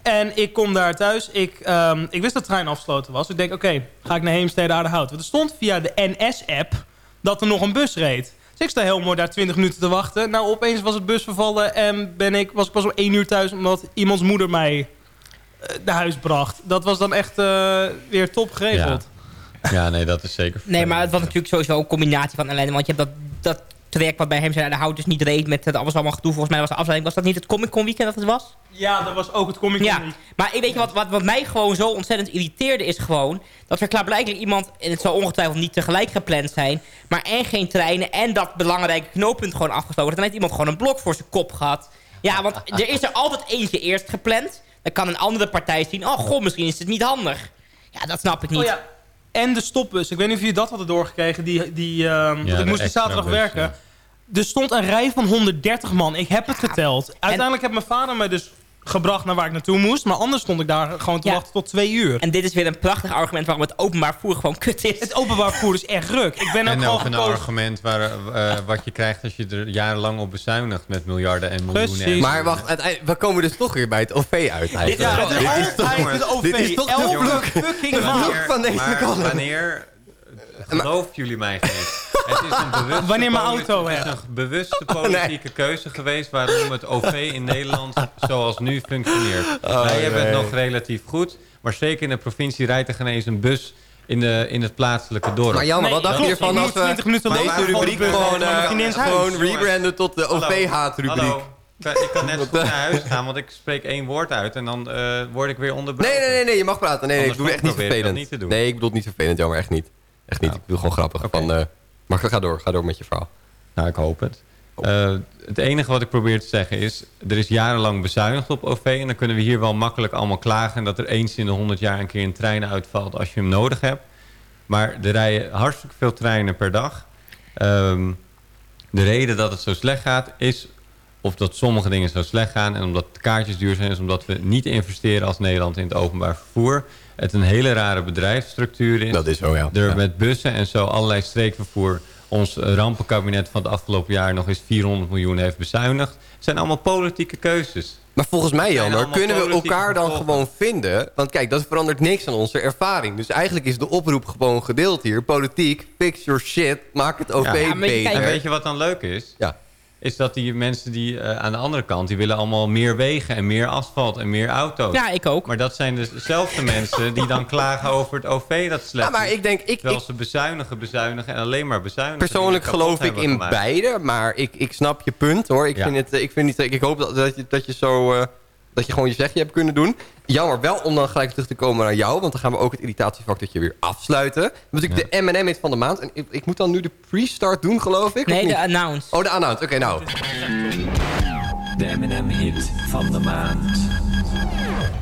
Speaker 6: En ik kom daar thuis. Ik, ehm, ik wist dat de trein afgesloten was. Ik denk, oké, ga ik naar Heemstede Aardehout. Want er stond via de NS-app dat er nog een bus reed. Dus ik sta heel mooi daar 20 minuten te wachten. Nou, opeens was het bus vervallen en ben ik, was ik pas om 1 uur thuis... omdat iemands moeder mij eh, naar huis bracht. Dat was dan echt eh, weer top geregeld.
Speaker 4: Ja, nee, dat is zeker...
Speaker 7: Nee, maar het was natuurlijk sowieso een combinatie van ellende. Want je hebt dat, dat traject wat bij hem zijn de hout dus niet reed met het alles allemaal gedoe. Volgens mij was de afleiding. Was dat niet het Comic Con weekend dat het was?
Speaker 6: Ja, dat was ook het Comic Con
Speaker 7: Ja, maar weet je wat, wat, wat mij gewoon zo ontzettend irriteerde is gewoon... dat er klaarblijkelijk iemand, en het zal ongetwijfeld niet tegelijk gepland zijn... maar en geen treinen en dat belangrijke knooppunt gewoon afgesloten. Dan heeft iemand gewoon een blok voor zijn kop gehad. Ja, want er is er altijd eentje eerst gepland. Dan kan een andere partij zien... oh god, misschien is het niet handig. Ja, dat snap ik niet.
Speaker 6: Oh ja. En de stopbus. Ik weet niet of jullie dat hadden doorgekregen. Die, die, ehm, want
Speaker 4: de
Speaker 6: ik moest die zaterdag werken.
Speaker 4: ja.
Speaker 6: Er stond een rij van 130 man. Ik heb het geteld. Uiteindelijk heeft mijn vader me dus gebracht naar waar ik naartoe moest. Maar anders stond ik daar gewoon te
Speaker 7: Ja.
Speaker 6: wachten tot twee uur.
Speaker 7: En dit is weer een prachtig argument waarom het openbaar vervoer gewoon kut is.
Speaker 6: Het openbaar vervoer is echt ruk. Ik ben ook
Speaker 4: En ook een
Speaker 6: gekozen.
Speaker 4: argument waar, eh, wat je krijgt als je er jarenlang op bezuinigt met miljarden en miljoenen.
Speaker 6: Precies.
Speaker 5: Maar wacht, we komen dus toch weer bij het OV uit. eigenlijk.
Speaker 6: Ja,
Speaker 5: Dit
Speaker 6: het is
Speaker 5: is toch-
Speaker 6: altijd het OV.
Speaker 5: dit is toch de
Speaker 6: fucking
Speaker 5: vloek van deze
Speaker 4: maar
Speaker 5: column.
Speaker 4: wanneer geloven jullie mij geen? Het is een bewuste
Speaker 6: Wanneer mijn auto
Speaker 4: Het is een bewuste politieke keuze geweest waarom het OV in Nederland zoals nu functioneert. Wij hebben het nog relatief goed, maar zeker in de provincie rijdt er geen eens een bus in, de, in het plaatselijke dorp.
Speaker 5: Maar jammer, wat
Speaker 6: Nee,
Speaker 5: dacht je ervan als
Speaker 6: moet 20 minuten
Speaker 5: we
Speaker 6: later
Speaker 5: deze rubriek gewoon, eh,
Speaker 6: huis?
Speaker 5: gewoon rebranden tot de. OV-haatrubriek?
Speaker 4: Hallo. Ik kan net goed naar huis gaan, want ik spreek één woord uit en dan eh, word ik weer onderbroken.
Speaker 5: Nee, nee, nee, nee, je mag praten. Nee, nee ik doe echt niet vervelend.
Speaker 4: niet te doen.
Speaker 5: Nee, ik bedoel het niet vervelend, jammer, echt niet. Echt niet,
Speaker 4: Nou.
Speaker 5: ik bedoel gewoon grappig. Van, eh, maar ga door, ga door met je verhaal.
Speaker 4: Nou, ik hoop het. Eh, het enige wat ik probeer te zeggen is... er is jarenlang bezuinigd op OV... en dan kunnen we hier wel makkelijk allemaal klagen... dat er eens in de 100 jaar een keer een trein uitvalt... als je hem nodig hebt. Maar er rijden hartstikke veel treinen per dag. Ehm, de reden dat het zo slecht gaat is... of dat sommige dingen zo slecht gaan... en omdat de kaartjes duur zijn... is omdat we niet investeren als Nederland in het openbaar vervoer. Het een hele rare bedrijfsstructuur is.
Speaker 5: Dat is zo, ja.
Speaker 4: Er
Speaker 5: Ja.
Speaker 4: met bussen en zo allerlei streekvervoer... ons rampenkabinet van het afgelopen jaar nog eens 400 miljoen heeft bezuinigd. Het zijn allemaal politieke keuzes.
Speaker 5: Maar volgens mij, Jammer, kunnen we elkaar dan
Speaker 4: gevolgen.
Speaker 5: gewoon vinden? Want kijk, dat verandert niks aan onze ervaring. Dus eigenlijk is de oproep gewoon gedeeld hier. Politiek, fix your shit, maak het OV
Speaker 4: Ja.
Speaker 5: Beter.
Speaker 4: En weet je wat dan leuk is?
Speaker 5: Ja.
Speaker 4: Is dat die mensen die eh, aan de andere kant... die willen allemaal meer wegen en meer asfalt en meer auto's.
Speaker 7: Ja, ik ook.
Speaker 4: Maar dat zijn dus dezelfde mensen die dan klagen over het OV dat slecht
Speaker 5: Ja, maar
Speaker 4: is.
Speaker 5: ik denk, ik,
Speaker 4: Terwijl
Speaker 5: ik,
Speaker 4: ze bezuinigen, bezuinigen en alleen maar bezuinigen.
Speaker 5: persoonlijk
Speaker 4: het
Speaker 5: geloof ik in
Speaker 4: gemaakt.
Speaker 5: beide. Maar ik, ik snap je punt, hoor. Ik,
Speaker 4: Ja.
Speaker 5: vind het, ik, vind niet, ik hoop dat, dat, je, dat je zo... eh, dat je gewoon je zegje hebt kunnen doen. Jammer wel om dan gelijk terug te komen naar jou. Want dan gaan we ook het irritatiefactortje weer afsluiten. We hebben natuurlijk de M&M hit van de maand. En ik, ik moet dan nu de pre-start doen, geloof ik?
Speaker 7: Nee, de announce.
Speaker 5: Oh, de announce. Oké, nou.
Speaker 2: De M&M-hit van de maand.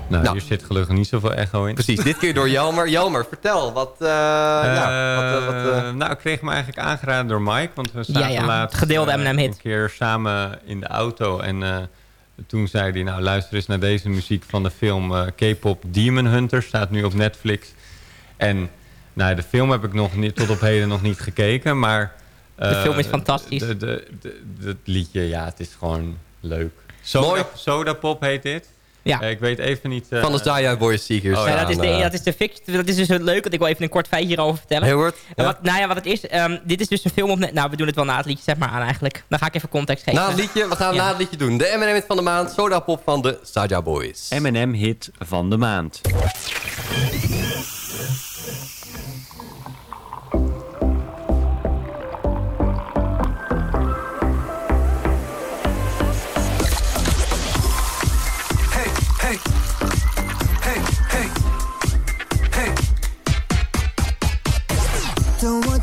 Speaker 4: Nou,
Speaker 5: Nou.
Speaker 4: hier zit gelukkig niet zoveel echo in.
Speaker 5: Precies, dit keer door Jelmer. Jelmer, vertel. Wat, eh, ja, wat, eh, wat, eh,
Speaker 4: nou, ik kreeg me eigenlijk aangeraden door Mike. Want we zaten
Speaker 7: Ja, ja,
Speaker 4: laatst
Speaker 7: gedeelde
Speaker 4: eh,
Speaker 7: M&M hit.
Speaker 4: een keer samen in de auto. En eh, toen zei hij, nou luister eens naar deze muziek van de film eh, K-pop Demon Hunter. Staat nu op Netflix. En nou, de film heb ik nog niet, tot op heden nog niet gekeken. Maar
Speaker 7: De
Speaker 4: eh,
Speaker 7: film is fantastisch.
Speaker 4: Het liedje, ja, het is gewoon leuk. Soda,
Speaker 5: Mooi.
Speaker 4: Soda Pop heet dit.
Speaker 7: Ja.
Speaker 4: Eh, ik weet even niet... eh,
Speaker 5: Van de Zaya Boys Seekers.
Speaker 4: Oh,
Speaker 7: Ja,
Speaker 4: ja,
Speaker 7: dat, is de,
Speaker 5: eh,
Speaker 7: dat, is de fict- dat is dus leuk, want ik wil even een kort feitje hierover vertellen.
Speaker 5: Heel goed. Ja.
Speaker 7: Wat, nou ja, wat het is, ehm, dit is dus een film op... net- Nou, we doen het wel na het liedje, zeg maar aan eigenlijk. Dan ga ik even context geven.
Speaker 5: Na het liedje, we gaan
Speaker 7: Ja.
Speaker 5: na het liedje doen. De M&M van de maand, Soda Pop van de Saja Boys.
Speaker 12: M&M hit van de maand.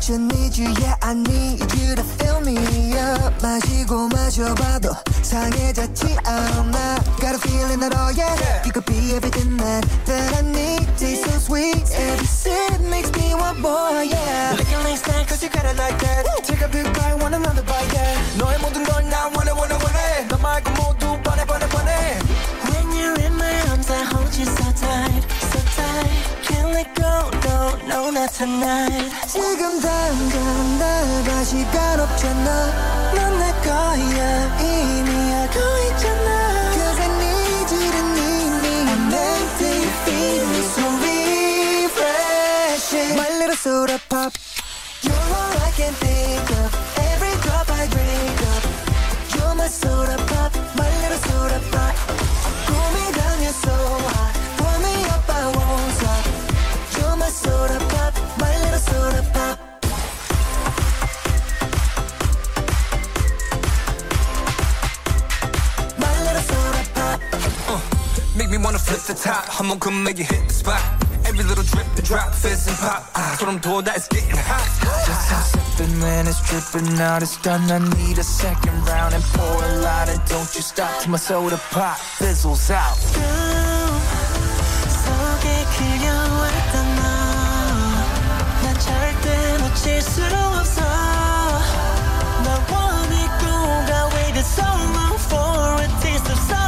Speaker 13: Don't want you, need you, yeah, I need you to fill me up. 마시고 마셔봐도 상해졌지 않아. Got a feeling that, oh yeah, you could be everything that, that I need. Taste so sweet, every sip makes me want more, yeah.
Speaker 14: Licking like snack, cause you got it like that. Take a big bite, want another bite, yeah. 너의 모든 걸나 원해, 원해, 원해. 너 말고 모두 뻔해, 뻔해, 뻔해.
Speaker 13: When you're in my arms, I hold you so tight, Tight. Can't let go, no, no, not tonight. 지금 당장 나가 시간 없잖아. 넌 내 거야, 이미 알고 있잖아. Cause I need you to need me. I'm meant to feel me so refreshing. My little soda pop.
Speaker 14: top. 한번 come make you hit the spot. Every little drip, the drop, fizz and pop. 아, 소름 돋아, it's getting hot.
Speaker 15: Just stop sipping when it's dripping out. It's done. I need a second round and pour a lot. And don't you stop till my soda pop fizzles out.
Speaker 13: 속에 그려왔던 너. 난 절대 놓칠 수 없어. 나 원했고, I waited so long for a taste of soda.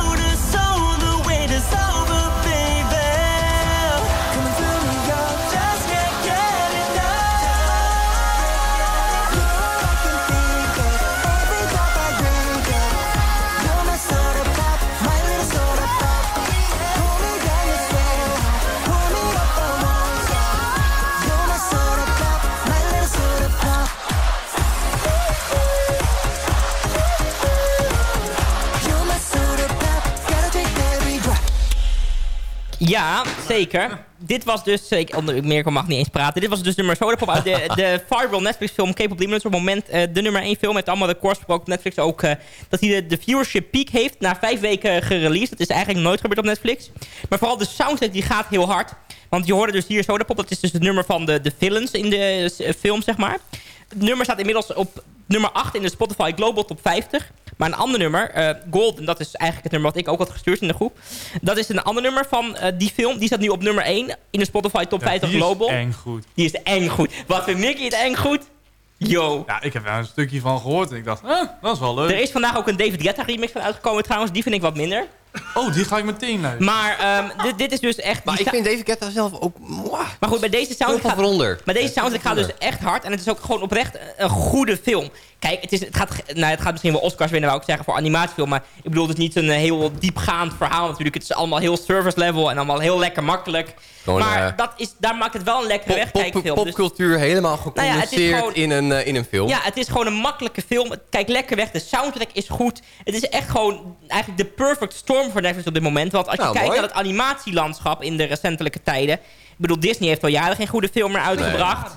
Speaker 7: Ja, zeker. Dit was dus... Ik, Mirko mag niet eens praten. Dit was dus nummer Sodapop uit de, de Fireball Netflix film Capable Demons. Op het moment eh, de nummer 1 film. Met allemaal de course op Netflix ook... eh, dat hij de, de viewership peak heeft. Na vijf weken gereleased. Dat is eigenlijk nooit gebeurd op Netflix. Maar vooral de soundtrack die gaat heel hard. Want je hoorde dus hier Sodapop. Dat is dus het nummer van de, de villains in de eh, film, zeg maar. Het nummer staat inmiddels op nummer 8 in de Spotify Global Top 50. Maar een ander nummer, eh Golden, dat is eigenlijk het nummer wat ik ook had gestuurd in de groep. Dat is een ander nummer van eh, die film. Die staat nu op nummer 1 in de Spotify Top
Speaker 8: Ja,
Speaker 7: 50
Speaker 8: die is
Speaker 7: Global.
Speaker 8: eng goed.
Speaker 7: Die is eng goed. Wat vindt Mickey het eng goed? Yo.
Speaker 8: Ja, ik heb daar een stukje van gehoord en ik dacht, ah, dat is wel leuk.
Speaker 7: Er is vandaag ook een David Guetta remix van uitgekomen trouwens. Die vind ik wat minder.
Speaker 8: Oh, die ga ik meteen luisteren.
Speaker 7: Maar ehm, dit, dit is dus echt...
Speaker 5: Maar ik vind David Guetta zelf ook... mwah,
Speaker 7: Maar goed, bij deze soundtrack gaat,
Speaker 5: veronder.
Speaker 7: maar deze soundtrack gaat dus echt hard. En het is ook gewoon oprecht een goede film. Kijk, het, is, het, gaat, nou, het gaat misschien wel Oscars winnen, wou ik zeggen, voor animatiefilm. Maar ik bedoel, het is niet een eh, heel diepgaand verhaal natuurlijk. Het is allemaal heel service level en allemaal heel lekker makkelijk.
Speaker 5: Gewoon,
Speaker 7: maar
Speaker 5: eh,
Speaker 7: dat, is, daar maakt het wel een lekkere
Speaker 5: Pop, pop,
Speaker 7: wegkijkfilm. Dus-
Speaker 5: popcultuur helemaal
Speaker 7: Nou ja, het is
Speaker 5: gecondenseerd
Speaker 7: gewoon-
Speaker 5: in, een, eh, in een film.
Speaker 7: ja, het is gewoon een makkelijke film. Het kijkt lekker weg. De soundtrack is goed. Het is echt gewoon eigenlijk de perfect storm voor Netflix op dit moment. Want als je
Speaker 5: Nou,
Speaker 7: kijkt
Speaker 5: mooi.
Speaker 7: naar het animatielandschap in de recentelijke tijden... Ik bedoel, Disney heeft al jaren geen goede film meer uitgebracht.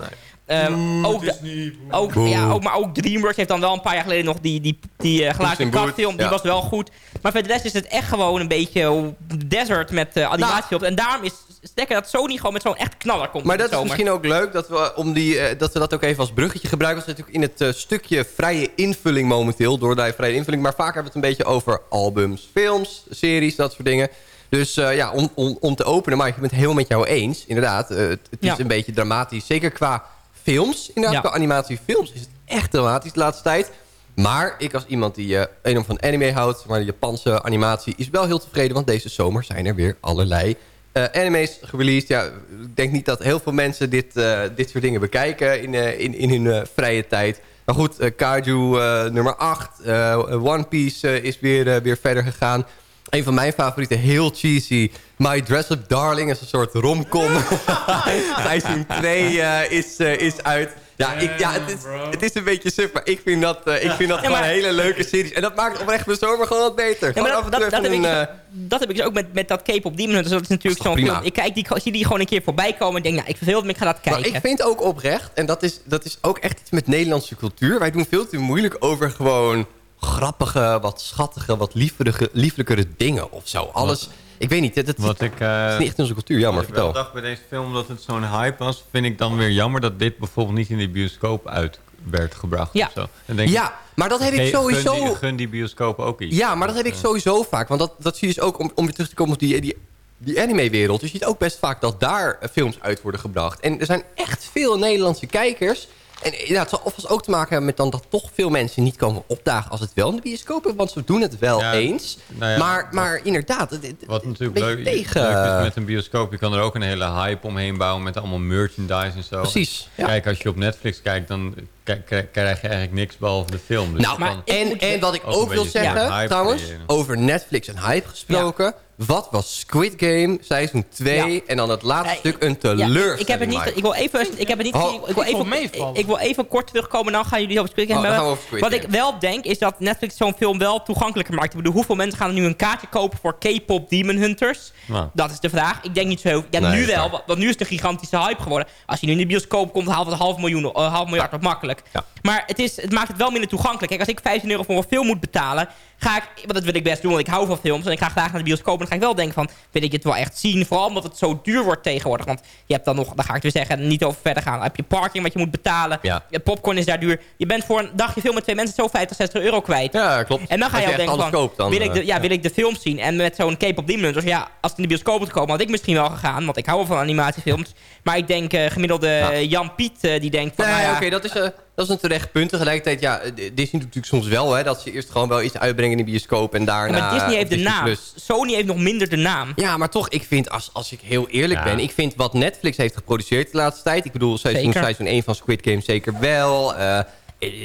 Speaker 7: Ehm, ook, de- ook, ja, ook, maar ook DreamWorks heeft dan wel een paar jaar geleden nog die, die, die uh, glazen katfilm. Die
Speaker 5: ja.
Speaker 7: was wel goed. Maar voor de rest is het echt gewoon een beetje desert met uh, animatiefilms. en daarom is het lekker dat Sony gewoon met zo'n echt knaller komt.
Speaker 5: Maar dat is misschien ook leuk dat we, om die, eh, dat we dat ook even als bruggetje gebruiken. Dat is natuurlijk in het eh, stukje vrije vrije momenteel. Door de vrije invulling. Maar vaak hebben we het een beetje over albums, films, series, dat soort dingen. Dus eh, ja, om, om, om te openen, maar ik ben het heel met jou eens. Inderdaad, het, is een beetje dramatisch. Zeker qua films. Inderdaad,
Speaker 7: Ja.
Speaker 5: qua animatiefilms is het echt dramatisch de laatste tijd. Maar ik als iemand die eh enorm van anime houdt... maar de Japanse animatie is wel heel tevreden... want deze zomer zijn er weer allerlei eh, anime's gereleased. Ja, ik denk niet dat heel veel mensen dit, eh, dit soort dingen bekijken... in, eh, in, in hun vrije tijd. Maar goed, Kaiju nummer 8. eh, One Piece is weer, weer verder gegaan. een van mijn favorieten, heel cheesy. My Dress Up Darling is een soort romcom. Seizoen 2 eh, is, is uit. Ja, ik, ja het, is, het is een beetje suf, maar ik vind dat, eh, ik vind dat
Speaker 7: Ja,
Speaker 5: gewoon
Speaker 7: maar-
Speaker 5: hele leuke series. En dat maakt oprecht mijn zomer gewoon wat beter.
Speaker 7: Ja,
Speaker 5: Gewoon
Speaker 7: maar
Speaker 5: af en
Speaker 7: dat,
Speaker 5: toe
Speaker 7: dat, heb ik,
Speaker 5: een...
Speaker 7: dus-
Speaker 5: eh,
Speaker 7: dat heb ik dus ook met, met dat Cape op Demon Hunters. Dat is natuurlijk zo'n
Speaker 5: prima?
Speaker 7: film. Ik, kijk die, zie die gewoon een keer voorbij komen en denk, nou, ik verveel me, ik ga dat kijken.
Speaker 5: Maar ik vind ook oprecht, en dat is, dat is ook echt iets met Nederlandse cultuur. Wij doen veel te moeilijk over gewoon grappige, wat schattige, wat liefelijke, liefelijkere dingen of zo. Alles, ik weet niet, het, het,
Speaker 4: Wat ik, eh,
Speaker 5: is niet echt in onze cultuur. Jammer,
Speaker 4: wat ik wel
Speaker 5: vertel.
Speaker 4: dacht bij deze film dat het zo'n hype was... vind ik dan weer jammer dat dit bijvoorbeeld niet in de bioscoop uit werd gebracht.
Speaker 5: Ja.
Speaker 4: Of zo. Dan denk ik,
Speaker 5: Ja, maar dat heb ik sowieso...
Speaker 4: Gun die, gun die bioscoop ook iets.
Speaker 5: Ja, maar dat heb ik sowieso vaak. Want dat, dat zie je dus ook, om, om weer terug te komen op die, die, die anime-wereld. Je ziet ook best vaak dat daar films uit worden gebracht. En er zijn echt veel Nederlandse kijkers. En ja, het zal alvast ook te maken hebben met dan dat toch veel mensen niet komen opdagen als het wel in de bioscoop is. Want ze doen het wel
Speaker 4: Ja,
Speaker 5: eens.
Speaker 4: nou ja,
Speaker 5: maar, maar inderdaad, het, het-
Speaker 4: Wat natuurlijk leuk,
Speaker 5: tegen-
Speaker 4: leuk is met een bioscoop, je kan er ook een hele hype omheen bouwen met allemaal merchandise en zo.
Speaker 5: Precies, ja.
Speaker 4: Kijk, als je op Netflix kijkt, dan krijg je eigenlijk niks behalve de film. Dus
Speaker 5: nou, en, en wat ik
Speaker 4: ook
Speaker 5: wil zeggen, trouwens,
Speaker 4: creëren.
Speaker 5: over Netflix en hype gesproken. Wat was Squid Game seizoen 2 en dan het laatste stuk een teleurstelling,
Speaker 7: ik heb het niet, ik wil even, ik heb het niet,
Speaker 5: Oh,
Speaker 7: gezien. ik, wil even,
Speaker 6: meevallen.
Speaker 7: ik, ik wil even kort terugkomen, dan gaan jullie over Squid Game
Speaker 5: Oh,
Speaker 7: hebben.
Speaker 5: Squid
Speaker 7: Wat
Speaker 5: Game.
Speaker 7: ik wel denk, is dat Netflix zo'n film wel toegankelijker maakt. Ik bedoel, hoeveel mensen gaan er nu een kaartje kopen voor K-pop Demon Hunters?
Speaker 4: Nou.
Speaker 7: Dat is de vraag. Ik denk niet zo heel... Ja,
Speaker 5: Nee,
Speaker 7: nu wel, want nu is het een gigantische hype geworden. Als je nu in de bioscoop komt, haalt het een half, miljoen, eh, half miljard op makkelijk.
Speaker 5: Ja.
Speaker 7: Maar het, is, het maakt het wel minder toegankelijk. Kijk, als ik 15 euro voor een film moet betalen... ga ik, want dat wil ik best doen, want ik hou van films... en ik ga graag naar de bioscoop... en dan ga ik wel denken van, wil ik dit wel echt zien? Vooral omdat het zo duur wordt tegenwoordig. Want je hebt dan nog, dan ga ik weer zeggen, niet over verder gaan... Dan heb je parking wat je moet betalen.
Speaker 5: Ja.
Speaker 7: Je Popcorn is daar duur. Je bent voor een dagje film met twee mensen zo 50, 60 euro kwijt.
Speaker 5: Ja, klopt.
Speaker 7: En dan ga je
Speaker 5: je
Speaker 7: al denken van,
Speaker 5: koopt, dan,
Speaker 7: wil, ik de,
Speaker 5: eh,
Speaker 7: ja,
Speaker 5: ja.
Speaker 7: wil ik de film zien? En met zo'n Cape op Demon Hunters, ja, als het in de bioscoop had gekomen... had ik misschien wel gegaan, want ik hou wel van animatiefilms. Maar ik denk eh, gemiddelde
Speaker 5: Ja.
Speaker 7: Jan Piet, eh, die denkt van...
Speaker 5: Nee,
Speaker 7: nou ja,
Speaker 5: oké, dat, is, dat is een terecht punt. Tegelijkertijd, ja, eh, Disney doet natuurlijk soms wel... Hè, dat ze eerst gewoon wel iets uitbrengen in de bioscoop... en
Speaker 7: ja,
Speaker 5: daarna...
Speaker 7: maar Disney heeft de naam.
Speaker 5: Plus.
Speaker 7: Sony heeft nog minder de naam.
Speaker 5: Ja, maar toch, ik vind, als, als ik heel eerlijk
Speaker 4: Ja.
Speaker 5: ben... ik vind wat Netflix heeft geproduceerd de laatste tijd... ik bedoel, seizoen, seizoen 1 van Squid Game zeker wel... eh, eh,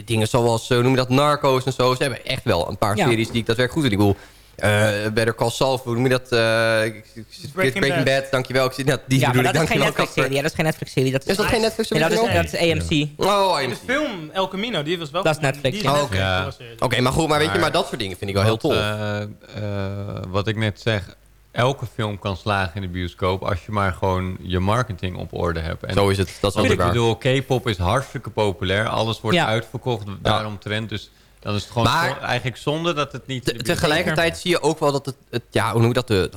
Speaker 5: dingen zoals, noem je dat, Narcos en zo. Ze hebben echt wel een paar
Speaker 7: Ja.
Speaker 5: series die ik daadwerkelijk goed vind. Ik bedoel, Better Call Saul, hoe noem je dat? eh, ik-
Speaker 6: Breaking
Speaker 5: Breaking,
Speaker 6: Bad.
Speaker 5: Bad. dankjewel. Ik zit, die
Speaker 7: Ja,
Speaker 5: bedoel
Speaker 7: dat is geen Netflix-serie. Ja, dat is geen Netflix-serie. Dat
Speaker 5: Is dat geen Netflix?
Speaker 7: Nee, dat is, dat is AMC.
Speaker 5: Oh,
Speaker 6: In de
Speaker 5: AMC.
Speaker 6: film El Camino, die was wel...
Speaker 7: Dat is Netflix,
Speaker 6: gebaseerd.
Speaker 5: Oké, maar goed, maar weet je,
Speaker 4: Maar-
Speaker 5: dat soort dingen vind ik wel heel tof.
Speaker 4: eh, eh, wat ik net zeg, elke film kan slagen in de bioscoop... als je maar gewoon je marketing op orde hebt. En
Speaker 5: Zo is het, dat is
Speaker 4: ik bedoel, K-pop is hartstikke populair. Alles wordt
Speaker 7: Ja.
Speaker 4: uitverkocht daaromtrent. Dus dan is het gewoon
Speaker 5: Maar-
Speaker 4: zo- eigenlijk zonde dat het niet...
Speaker 5: Te- tegelijkertijd zie je ook wel dat het, het ja, hoe noem je dat, de,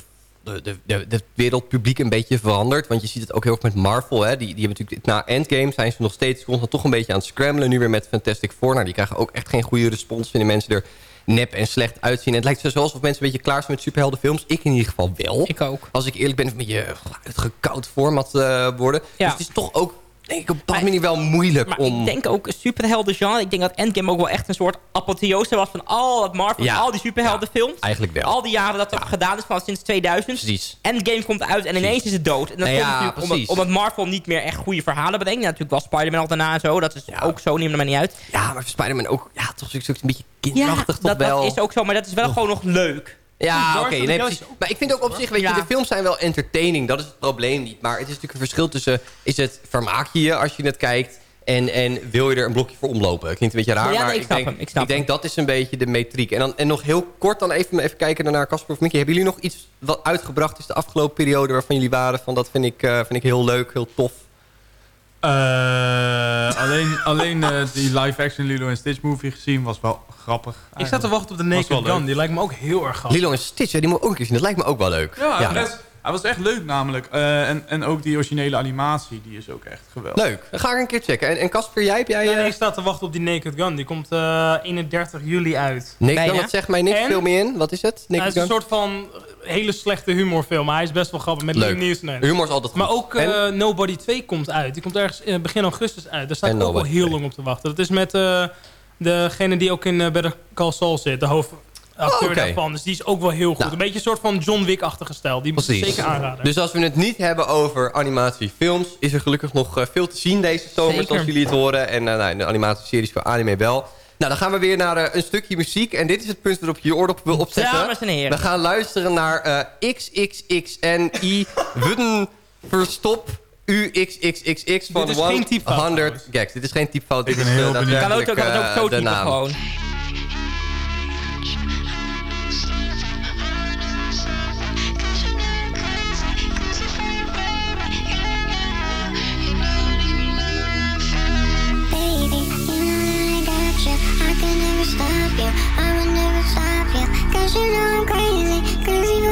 Speaker 5: de, de, de, de wereldpubliek een beetje verandert. Want je ziet het ook heel erg met Marvel. Hè. Die, die hebben natuurlijk, na Endgame zijn ze nog steeds constant toch een beetje aan het scramblen. Nu weer met Fantastic Four. Nou, die krijgen ook echt geen goede respons. Vinden mensen er nep en slecht uitzien. En het lijkt zo alsof mensen een beetje klaar zijn met superheldenfilms. Ik in ieder geval wel.
Speaker 7: Ik ook.
Speaker 5: Als ik eerlijk ben, een beetje uitgekoud format eh worden.
Speaker 7: Ja.
Speaker 5: Dus het is toch ook, denk ik, op een bepaalde manier wel moeilijk
Speaker 7: Maar
Speaker 5: om...
Speaker 7: ik denk ook superhelden genre. Ik denk dat Endgame ook wel echt een soort apotheose was van al het Marvel,
Speaker 5: Ja.
Speaker 7: al die superheldenfilms.
Speaker 5: Eigenlijk wel.
Speaker 7: Al die jaren dat dat gedaan is, van sinds 2000.
Speaker 5: Precies.
Speaker 7: Endgame komt uit en ineens is het dood. En dat
Speaker 5: Nee,
Speaker 7: komt
Speaker 5: ja,
Speaker 7: natuurlijk omdat,
Speaker 5: precies.
Speaker 7: omdat Marvel niet meer echt goede verhalen bedenkt. Ja, natuurlijk wel Spider-Man al daarna en zo. Dat is ook zo, neem er maar niet uit.
Speaker 5: Ja, maar Spider-Man ook, ja, toch een beetje
Speaker 7: Ja,
Speaker 5: kinderachtig toch
Speaker 7: dat,
Speaker 5: wel.
Speaker 7: dat is ook zo, maar dat is wel gewoon nog leuk.
Speaker 5: Ja, oké. nee. Maar ik vind ook op zich, weet je,
Speaker 7: Ja.
Speaker 5: de films zijn wel entertaining. Dat is het probleem niet. Maar het is natuurlijk een verschil tussen... is het vermaak je je als je het kijkt... En, en wil je er een blokje voor omlopen? Klinkt een beetje raar,
Speaker 7: Ja, nee,
Speaker 5: maar
Speaker 7: ik
Speaker 5: ik,
Speaker 7: snap
Speaker 5: denk,
Speaker 7: hem, ik snap
Speaker 5: denk dat is een beetje de metriek. En, dan, en nog heel kort dan even, even kijken naar Casper of Mickey. Hebben jullie nog iets wat uitgebracht is de afgelopen periode... waarvan jullie waren van dat vind ik, eh, vind ik heel leuk, heel tof?
Speaker 8: Eh, alleen alleen eh, die live-action Lilo en Stitch movie gezien was wel grappig.
Speaker 6: Ik zat te wachten op de Naked Gun. Die lijkt me ook heel erg grappig.
Speaker 5: Lilo en Stitch, die moet ik ook een keer zien. Dat lijkt me ook wel leuk.
Speaker 8: Ja, hij was echt leuk namelijk. Eh, en, en ook die originele animatie, die is ook echt geweldig.
Speaker 5: Leuk. Dan ga ik een keer checken. En, en Casper, jij heb jij...
Speaker 6: Ja,
Speaker 5: eh,
Speaker 6: ik sta te wachten op die Naked Gun. Die komt eh 31 juli uit.
Speaker 5: Naked. Gun, dat zegt mij niks.
Speaker 6: En?
Speaker 5: Veel meer in. Wat is het? Naked
Speaker 6: het is een soort van hele slechte humorfilm. Maar hij is best wel grappig. Met
Speaker 5: Leuk.
Speaker 6: Erin.
Speaker 5: Humor is altijd goed.
Speaker 6: Maar ook
Speaker 5: En?
Speaker 6: eh, Nobody 2 komt uit. Die komt ergens eh, begin augustus uit. Daar sta
Speaker 5: En
Speaker 6: ik ook wel
Speaker 5: Nobody
Speaker 6: heel
Speaker 5: 2.
Speaker 6: lang op te wachten. Dat is met eh, degene die ook in eh, Better Call Saul zit. De hoofdacteur
Speaker 5: Oh, oké.
Speaker 6: daarvan. Dus die is ook wel heel goed.
Speaker 5: Nou.
Speaker 6: Een beetje een soort van John Wick-achtige stijl. Die moet ik zeker aanraden.
Speaker 5: Dus als we het niet hebben over animatiefilms... is er gelukkig nog eh, veel te zien deze zomer, zoals jullie het horen. En eh, nou, de animatieseries voor anime wel. Nou, dan gaan we weer naar eh, een stukje muziek. En dit is het punt waarop je je oordop wil opzetten.
Speaker 7: Dames en heren.
Speaker 5: We gaan luisteren naar eh XXXNI Wooden Verstop UXXXX van
Speaker 6: Dit is geen typfout,
Speaker 5: 100 gags. Dit is geen typfout. Dit is,
Speaker 8: heel
Speaker 5: eh,
Speaker 8: benieuwd.
Speaker 7: Kan ook, kan het ook zo
Speaker 5: de
Speaker 7: typen
Speaker 5: naam.
Speaker 7: gewoon.
Speaker 16: Never stop you. I will never stop you. Cause you know I'm crazy. Crazy you,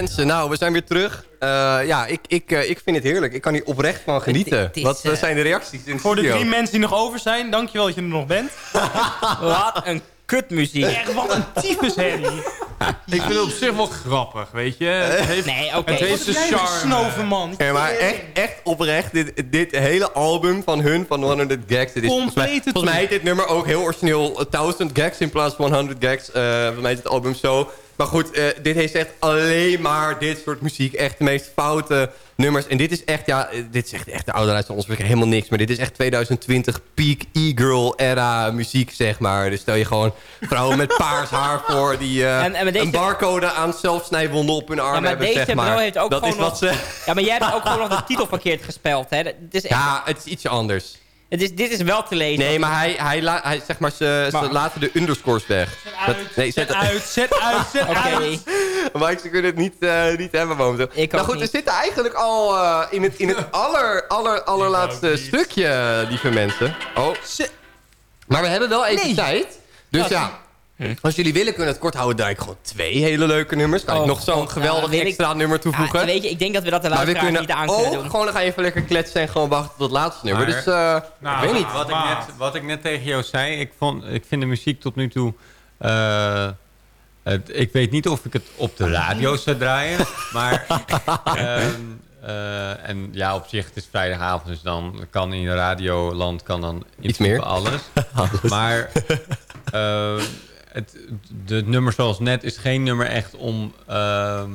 Speaker 5: mensen, nou we zijn weer terug. Eh, ja, ik, ik, eh, ik vind het heerlijk. Ik kan hier oprecht van genieten.
Speaker 7: het is,
Speaker 5: Wat eh, zijn de reacties in de
Speaker 6: Voor de drie mensen die nog over zijn, dankjewel dat je er nog bent.
Speaker 7: Wat een kutmuziek.
Speaker 6: Echt, wat een tyfus, Harry.
Speaker 8: Ik vind het op zich wel grappig, weet je. Het heeft,
Speaker 7: Nee, oké.
Speaker 8: het heeft de charme.
Speaker 6: snoven man.
Speaker 5: Ja, maar echt, echt oprecht, dit, dit hele album van hun, van 100 Gags... Dit is, volgens, mij,
Speaker 6: Complete
Speaker 5: volgens mij heet dit nummer ook heel origineel eh, 1000 Gags in plaats van 100 Gags. Eh volgens mij heet het album zo. Maar goed, eh, dit heeft echt alleen maar dit soort muziek. Echt de meest foute nummers. En dit is echt, ja, eh, dit is echt, echt de ouderheid van ons helemaal niks. Maar dit is echt 2020 peak e-girl era muziek, zeg maar. Dus stel je gewoon vrouwen met paars haar voor... die
Speaker 7: En- en met deze-
Speaker 5: een barcode aan zelfsnijwonden op hun arm
Speaker 7: Ja, maar
Speaker 5: hebben,
Speaker 7: deze
Speaker 5: zeg maar.
Speaker 7: heeft ook
Speaker 5: Dat
Speaker 7: gewoon
Speaker 5: is wat ze...
Speaker 7: Ja, maar jij hebt ook gewoon nog de titel verkeerd gespeld, hè? Het is, echt-
Speaker 5: Ja, het is ietsje anders.
Speaker 7: Het is, dit is wel te lezen.
Speaker 5: Nee, maar hij, hij, la- hij zeg maar, ze, laten de underscores weg. Dat- nee,
Speaker 6: Zet
Speaker 5: zet,
Speaker 6: uit, zet uit, zet
Speaker 7: Oké.
Speaker 6: uit.
Speaker 5: maar ze kunnen het niet, eh, niet hebben momenteel.
Speaker 7: Ik
Speaker 5: nou goed,
Speaker 7: niet.
Speaker 5: we zitten eigenlijk al eh, in het, in het aller, aller, allerlaatste stukje, lieve mensen. Oh. Maar we hebben wel even
Speaker 6: Nee.
Speaker 5: tijd. Dus ja, als jullie willen kunnen we het kort houden. Daar ik gewoon twee hele leuke nummers. Kan ik
Speaker 7: Oh,
Speaker 5: nog zo'n
Speaker 7: God,
Speaker 5: geweldig
Speaker 7: nou, ik-
Speaker 5: extra nummer toevoegen.
Speaker 7: Ja, weet je, ik denk dat we dat de
Speaker 5: maar we
Speaker 7: luisteraar
Speaker 5: kunnen
Speaker 7: niet aan
Speaker 5: ook
Speaker 7: kunnen doen.
Speaker 5: gewoon nog even lekker kletsen en gewoon wachten tot het laatste nummer.
Speaker 4: Maar-
Speaker 5: dus eh,
Speaker 8: Nou,
Speaker 5: ik weet niet.
Speaker 4: Wat ik, net, wat ik net tegen jou zei, ik, vond, ik vind de muziek tot nu toe... eh, het- ik weet niet of ik het op de radio zou draaien, maar... ehm, eh, en ja, op zich, het is vrijdagavond, dus dan kan in radioland kan dan
Speaker 5: Iets meer.
Speaker 4: alles. Maar eh, het, de nummer zoals net is geen nummer echt om... ehm,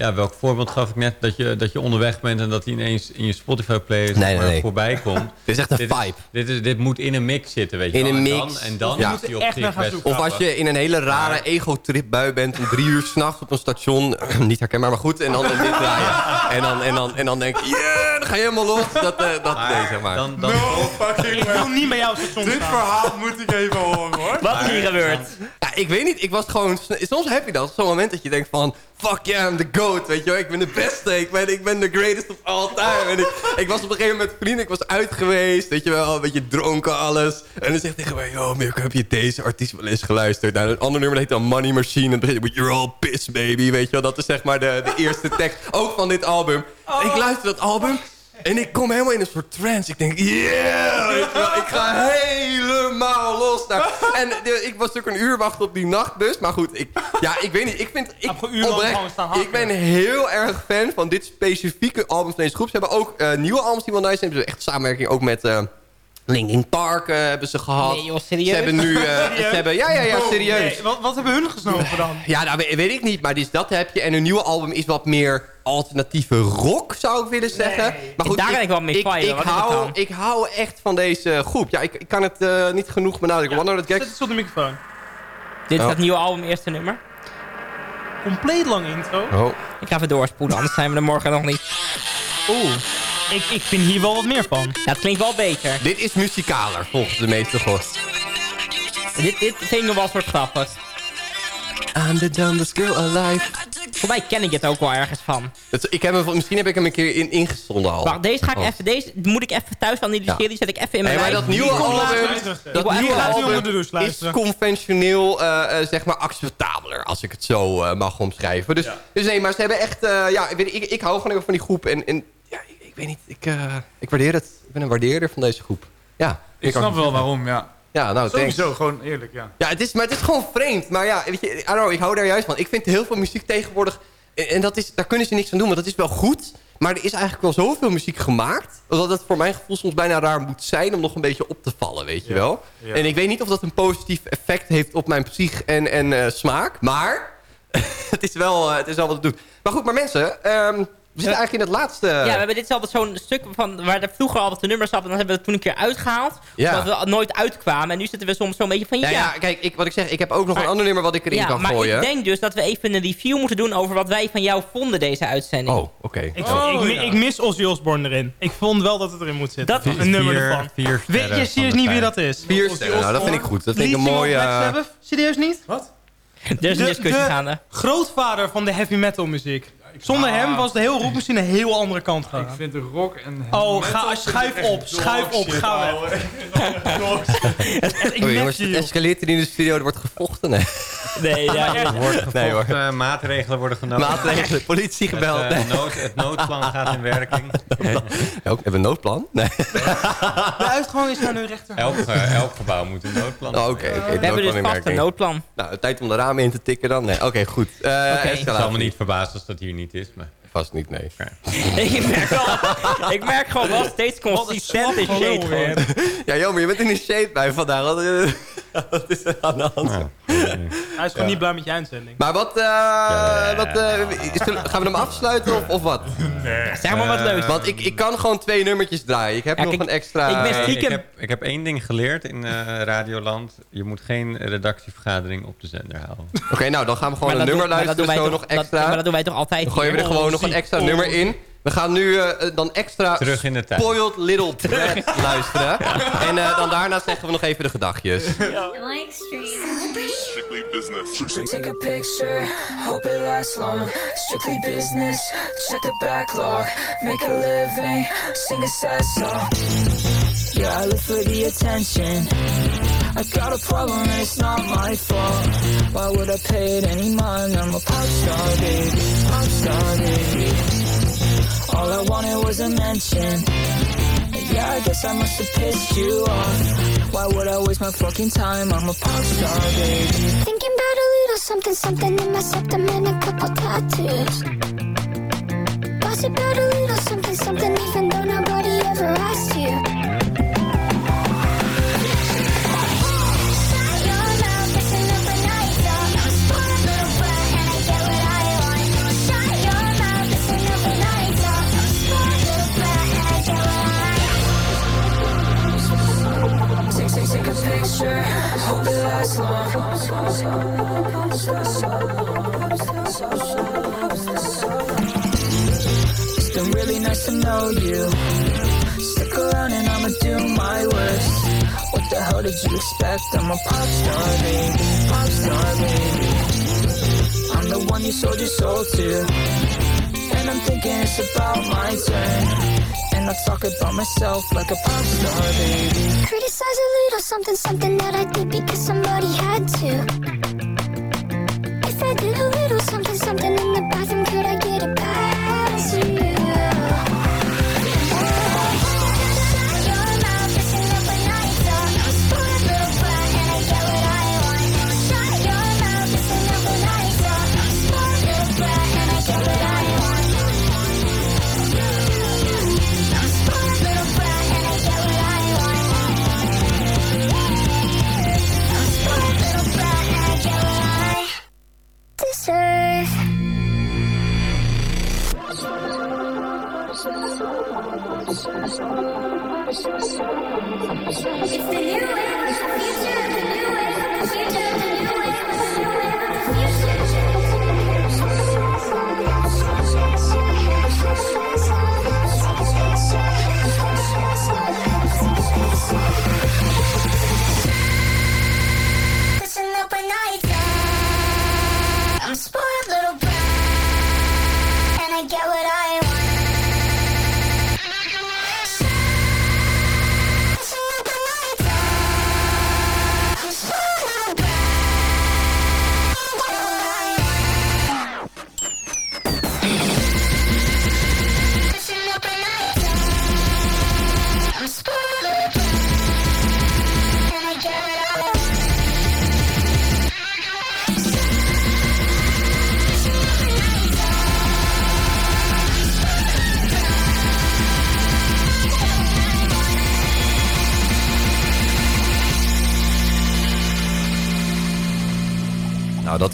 Speaker 4: Ja, welk voorbeeld gaf ik net? Dat je, dat je onderweg bent en dat hij ineens in je Spotify playlist
Speaker 5: Nee, nee, nee.
Speaker 4: voorbij komt.
Speaker 5: Dit is echt een
Speaker 4: dit
Speaker 5: vibe.
Speaker 4: Is, dit, is, dit moet in een mix zitten, weet je
Speaker 5: In
Speaker 4: wel.
Speaker 5: een
Speaker 4: En
Speaker 5: mix.
Speaker 4: dan, en dan
Speaker 5: Ja.
Speaker 4: is die op
Speaker 6: echt
Speaker 4: zich best.
Speaker 5: Of als je in een hele rare ego-trip bui bent... om drie uur s'nachts op een station... niet herkenbaar, maar goed. En dan dit draaien. En dan, en dan, en dan denk je... Yeah, dan ga je helemaal los. Dat, eh, dat nee, zeg maar.
Speaker 4: Dan, dan,
Speaker 6: Ik wil niet bij jou station
Speaker 8: Dit
Speaker 6: staan.
Speaker 8: verhaal moet ik even horen hoor.
Speaker 7: Wat is hier gebeurd?
Speaker 5: Ja, ik weet niet. Ik was gewoon... Soms heb je dat. Zo'n moment dat je denkt van... Fuck yeah, I'm the goat. Weet je wel. Ik ben de beste. Ik ben, ik ben the greatest of all time. En ik, ik was op een gegeven moment met vrienden. Ik was uit geweest. Weet je wel. Een beetje dronken, alles. En dan zegt tegen mij... Yo, Mirko, heb je deze artiest wel eens geluisterd? Nou, een ander nummer dat heet dan Money Machine. En dan begint met You're all pissed, baby. Weet je wel. Dat is zeg maar de, de eerste tekst. Ook van dit album. Ik luister dat album... En ik kom helemaal in een soort trance. Ik denk, yeah! Ik ga helemaal los daar. En de- ik was natuurlijk een uur wachten op die nachtbus. Maar goed, ik, ja, ik weet niet. Ik vind, ik, oprecht, ik ben heel erg fan van dit specifieke album van deze groep. Ze hebben ook eh, nieuwe albums die wel nice zijn. Ze hebben echt samenwerking ook met... eh Linkin Park eh, hebben ze gehad.
Speaker 7: Nee, joh, serieus?
Speaker 5: Ze hebben nu... eh, ze hebben, ja, ja, ja, serieus.
Speaker 6: Nee, wat, wat hebben hun gesnoven dan?
Speaker 5: Ja, nou, weet, weet ik niet, maar dus dat heb je. En hun nieuwe album is wat meer alternatieve rock, zou ik willen zeggen. Maar goed,
Speaker 7: Daar ben ik wel mee
Speaker 5: ik,
Speaker 7: fire,
Speaker 5: ik, hou, ik hou echt van deze groep. Ja, ik, ik kan het eh, niet genoeg benadrukken. One Hundred
Speaker 6: Zet het op de microfoon.
Speaker 7: Dit is
Speaker 5: Oh.
Speaker 7: het nieuwe album, eerste nummer.
Speaker 6: Compleet lang intro.
Speaker 5: Oh.
Speaker 7: Ik ga even doorspoelen, anders zijn we er morgen nog niet.
Speaker 6: Oeh. Ik, ik vind hier wel wat meer van.
Speaker 7: Ja, het klinkt wel beter.
Speaker 5: Dit is muzikaler, volgens de meeste gods.
Speaker 7: Dit, dit zingen wel soort grappig.
Speaker 5: I'm the dumbest girl alive.
Speaker 7: Voor mij ken ik het ook wel ergens van.
Speaker 5: Dat- ik heb hem, misschien heb ik hem een keer in, ingestonden al.
Speaker 7: Wacht, deze ga ik
Speaker 5: Oh.
Speaker 7: even, deze moet ik even thuis analyseren. Die zet ik even in mijn
Speaker 5: Hey, maar dat nieuwe album, dat nieuwe album is conventioneel, eh, eh, zeg maar, acceptabeler. Als ik het zo eh, mag omschrijven. Dus, dus nee, maar ze hebben echt... eh, ja, ik, weet, ik, ik hou gewoon even van die groep. En, en ja, ik, ik weet niet, ik, eh, ik waardeer het. Ik ben een waardeerder van deze groep. Ja,
Speaker 8: Ik snap wel waarom, ja.
Speaker 5: Ja, nou, thanks.
Speaker 8: Sowieso, gewoon eerlijk, ja.
Speaker 5: Ja, het is, maar het is gewoon vreemd. Maar ja, weet je, I don't know, ik hou daar juist van. Ik vind heel veel muziek tegenwoordig... En, en dat is, daar kunnen ze niks aan doen, want dat is wel goed. Maar er is eigenlijk wel zoveel muziek gemaakt... dat het voor mijn gevoel soms bijna raar moet zijn... om nog een beetje op te vallen, weet je wel.
Speaker 8: ja.
Speaker 5: En ik weet niet of dat een positief effect heeft op mijn psych en, en eh, smaak. Maar het, is wel, eh, het is wel wat het doet. Maar goed, maar mensen... ehm, we zitten eigenlijk in het laatste...
Speaker 7: Ja, we hebben dit is altijd zo'n stuk van waar er vroeger altijd de nummers zat. En dan hebben we het toen een keer uitgehaald.
Speaker 5: Ja.
Speaker 7: Omdat we nooit uitkwamen. En nu zitten we soms zo'n beetje van ja.
Speaker 5: ja, ja, kijk, ik, wat ik zeg, ik heb ook nog
Speaker 7: Maar-
Speaker 5: een ander nummer wat ik erin
Speaker 7: Ja,
Speaker 5: kan
Speaker 7: maar
Speaker 5: gooien.
Speaker 7: ik denk dus dat we even een review moeten doen over wat wij van jou vonden deze uitzending.
Speaker 5: Oh, oké.
Speaker 6: Ik,
Speaker 8: Oh,
Speaker 6: ik, mi-
Speaker 8: ja.
Speaker 6: ik mis Ozzy Osbourne erin. Ik vond wel dat het erin moet zitten.
Speaker 7: Dat-
Speaker 6: een nummer
Speaker 4: Vier-
Speaker 6: ervan.
Speaker 4: vier
Speaker 6: Weet je serieus niet wie dat is?
Speaker 5: Vier sterren, nou, dat vind ik goed. Dat vind ik een mooie... eh?
Speaker 6: Serieus niet?
Speaker 8: Wat?
Speaker 7: Er is een discussie gaande.
Speaker 6: grootvader van de heavy metal muziek. Zonder
Speaker 8: Ah.
Speaker 6: hem was de hele rockmachine een heel andere kant
Speaker 8: Ik
Speaker 6: gegaan.
Speaker 8: vind de rock en...
Speaker 6: Oh, ga- schuif
Speaker 8: ik
Speaker 6: op, schuif op, ga weg. Ik
Speaker 5: Oh, jongens, het escaleert in de studio, er wordt gevochten. Nee,
Speaker 7: Nee, ja,
Speaker 4: Er wordt
Speaker 5: nee hoor.
Speaker 4: gevolgd, eh, maatregelen worden genomen.
Speaker 5: Maatregelen, politie
Speaker 4: Het,
Speaker 5: gebeld.
Speaker 4: eh,
Speaker 5: Nee.
Speaker 4: nood, het noodplan gaat in werking.
Speaker 5: Ook, hebben we een noodplan? Nee.
Speaker 6: De uitgang is naar de rechter.
Speaker 4: Elk, eh, elk gebouw moet een noodplan
Speaker 5: Oh, Oké,
Speaker 4: hebben.
Speaker 5: oké.
Speaker 7: we hebben dus vast een noodplan.
Speaker 5: Nou, tijd om de ramen in te tikken dan? Nee, oké, goed. Eh
Speaker 7: Oké.
Speaker 4: Het zal me niet verbazen als dat hier niet is. Maar...
Speaker 5: Vast niet, nee.
Speaker 7: ik, merk wel, ik merk gewoon wel steeds consistente
Speaker 6: weer.
Speaker 7: gewoon.
Speaker 5: Ja, jammer, je bent in de shade bij vandaag. Wat, wat is er aan de hand?
Speaker 6: Hij is gewoon niet blij met je uitzending.
Speaker 5: Maar wat, eh, wat eh, is er- gaan we hem afsluiten of, of wat?
Speaker 7: Zeg maar wat leuks.
Speaker 5: Want ik, ik kan gewoon twee nummertjes draaien. Ik heb
Speaker 7: Ja,
Speaker 5: nog
Speaker 7: kijk,
Speaker 5: een extra...
Speaker 7: ik ben stiekem-
Speaker 4: ik, heb, ik heb één ding geleerd in eh, Radioland. Je moet geen redactievergadering op de zender halen.
Speaker 5: Oké, nou, dan gaan we gewoon
Speaker 7: Maar
Speaker 5: een
Speaker 7: dat
Speaker 5: nummer
Speaker 7: doen- maar dat doen
Speaker 5: luisteren,
Speaker 7: wij
Speaker 5: zo
Speaker 7: toch-
Speaker 5: nog
Speaker 7: dat-
Speaker 5: extra.
Speaker 7: Maar dat doen wij toch altijd
Speaker 5: Dan gooien we er gewoon nog een extra
Speaker 6: oh,
Speaker 5: nummer in. We gaan nu eh, eh, dan extra
Speaker 4: Terug in de tijd.
Speaker 5: Spoiled Little Brat luisteren. En eh, dan daarna zeggen we nog even de gedachtjes.
Speaker 10: Strictly business.
Speaker 14: Take a picture, hope it lasts long. Strictly business, check the backlog. Make a living, sing a sad song. Yeah, I live for the attention. I got a problem and it's not my fault. Why would I pay it any mind? I'm a pop star, baby. Pop star, baby. All I wanted was a mention. Yeah, I guess I must have pissed you off. Why would I waste my fucking time? I'm a pop star, baby.
Speaker 9: Thinking about a little something, something in my septum and a couple tattoos. Gossip about a little something, something, even though nobody ever asked you.
Speaker 14: It's been really nice to know you. Stick around and I'ma do my worst. What the hell did you expect? I'm a pop star, baby. Pop star, baby. I'm the one you sold your soul to. And I'm thinking it's about my turn. And I talk about myself like a pop star, baby.
Speaker 17: Criticize a little something, something that I did because somebody had to. If I did a little something, something the new of the future, the new of the future, the new wave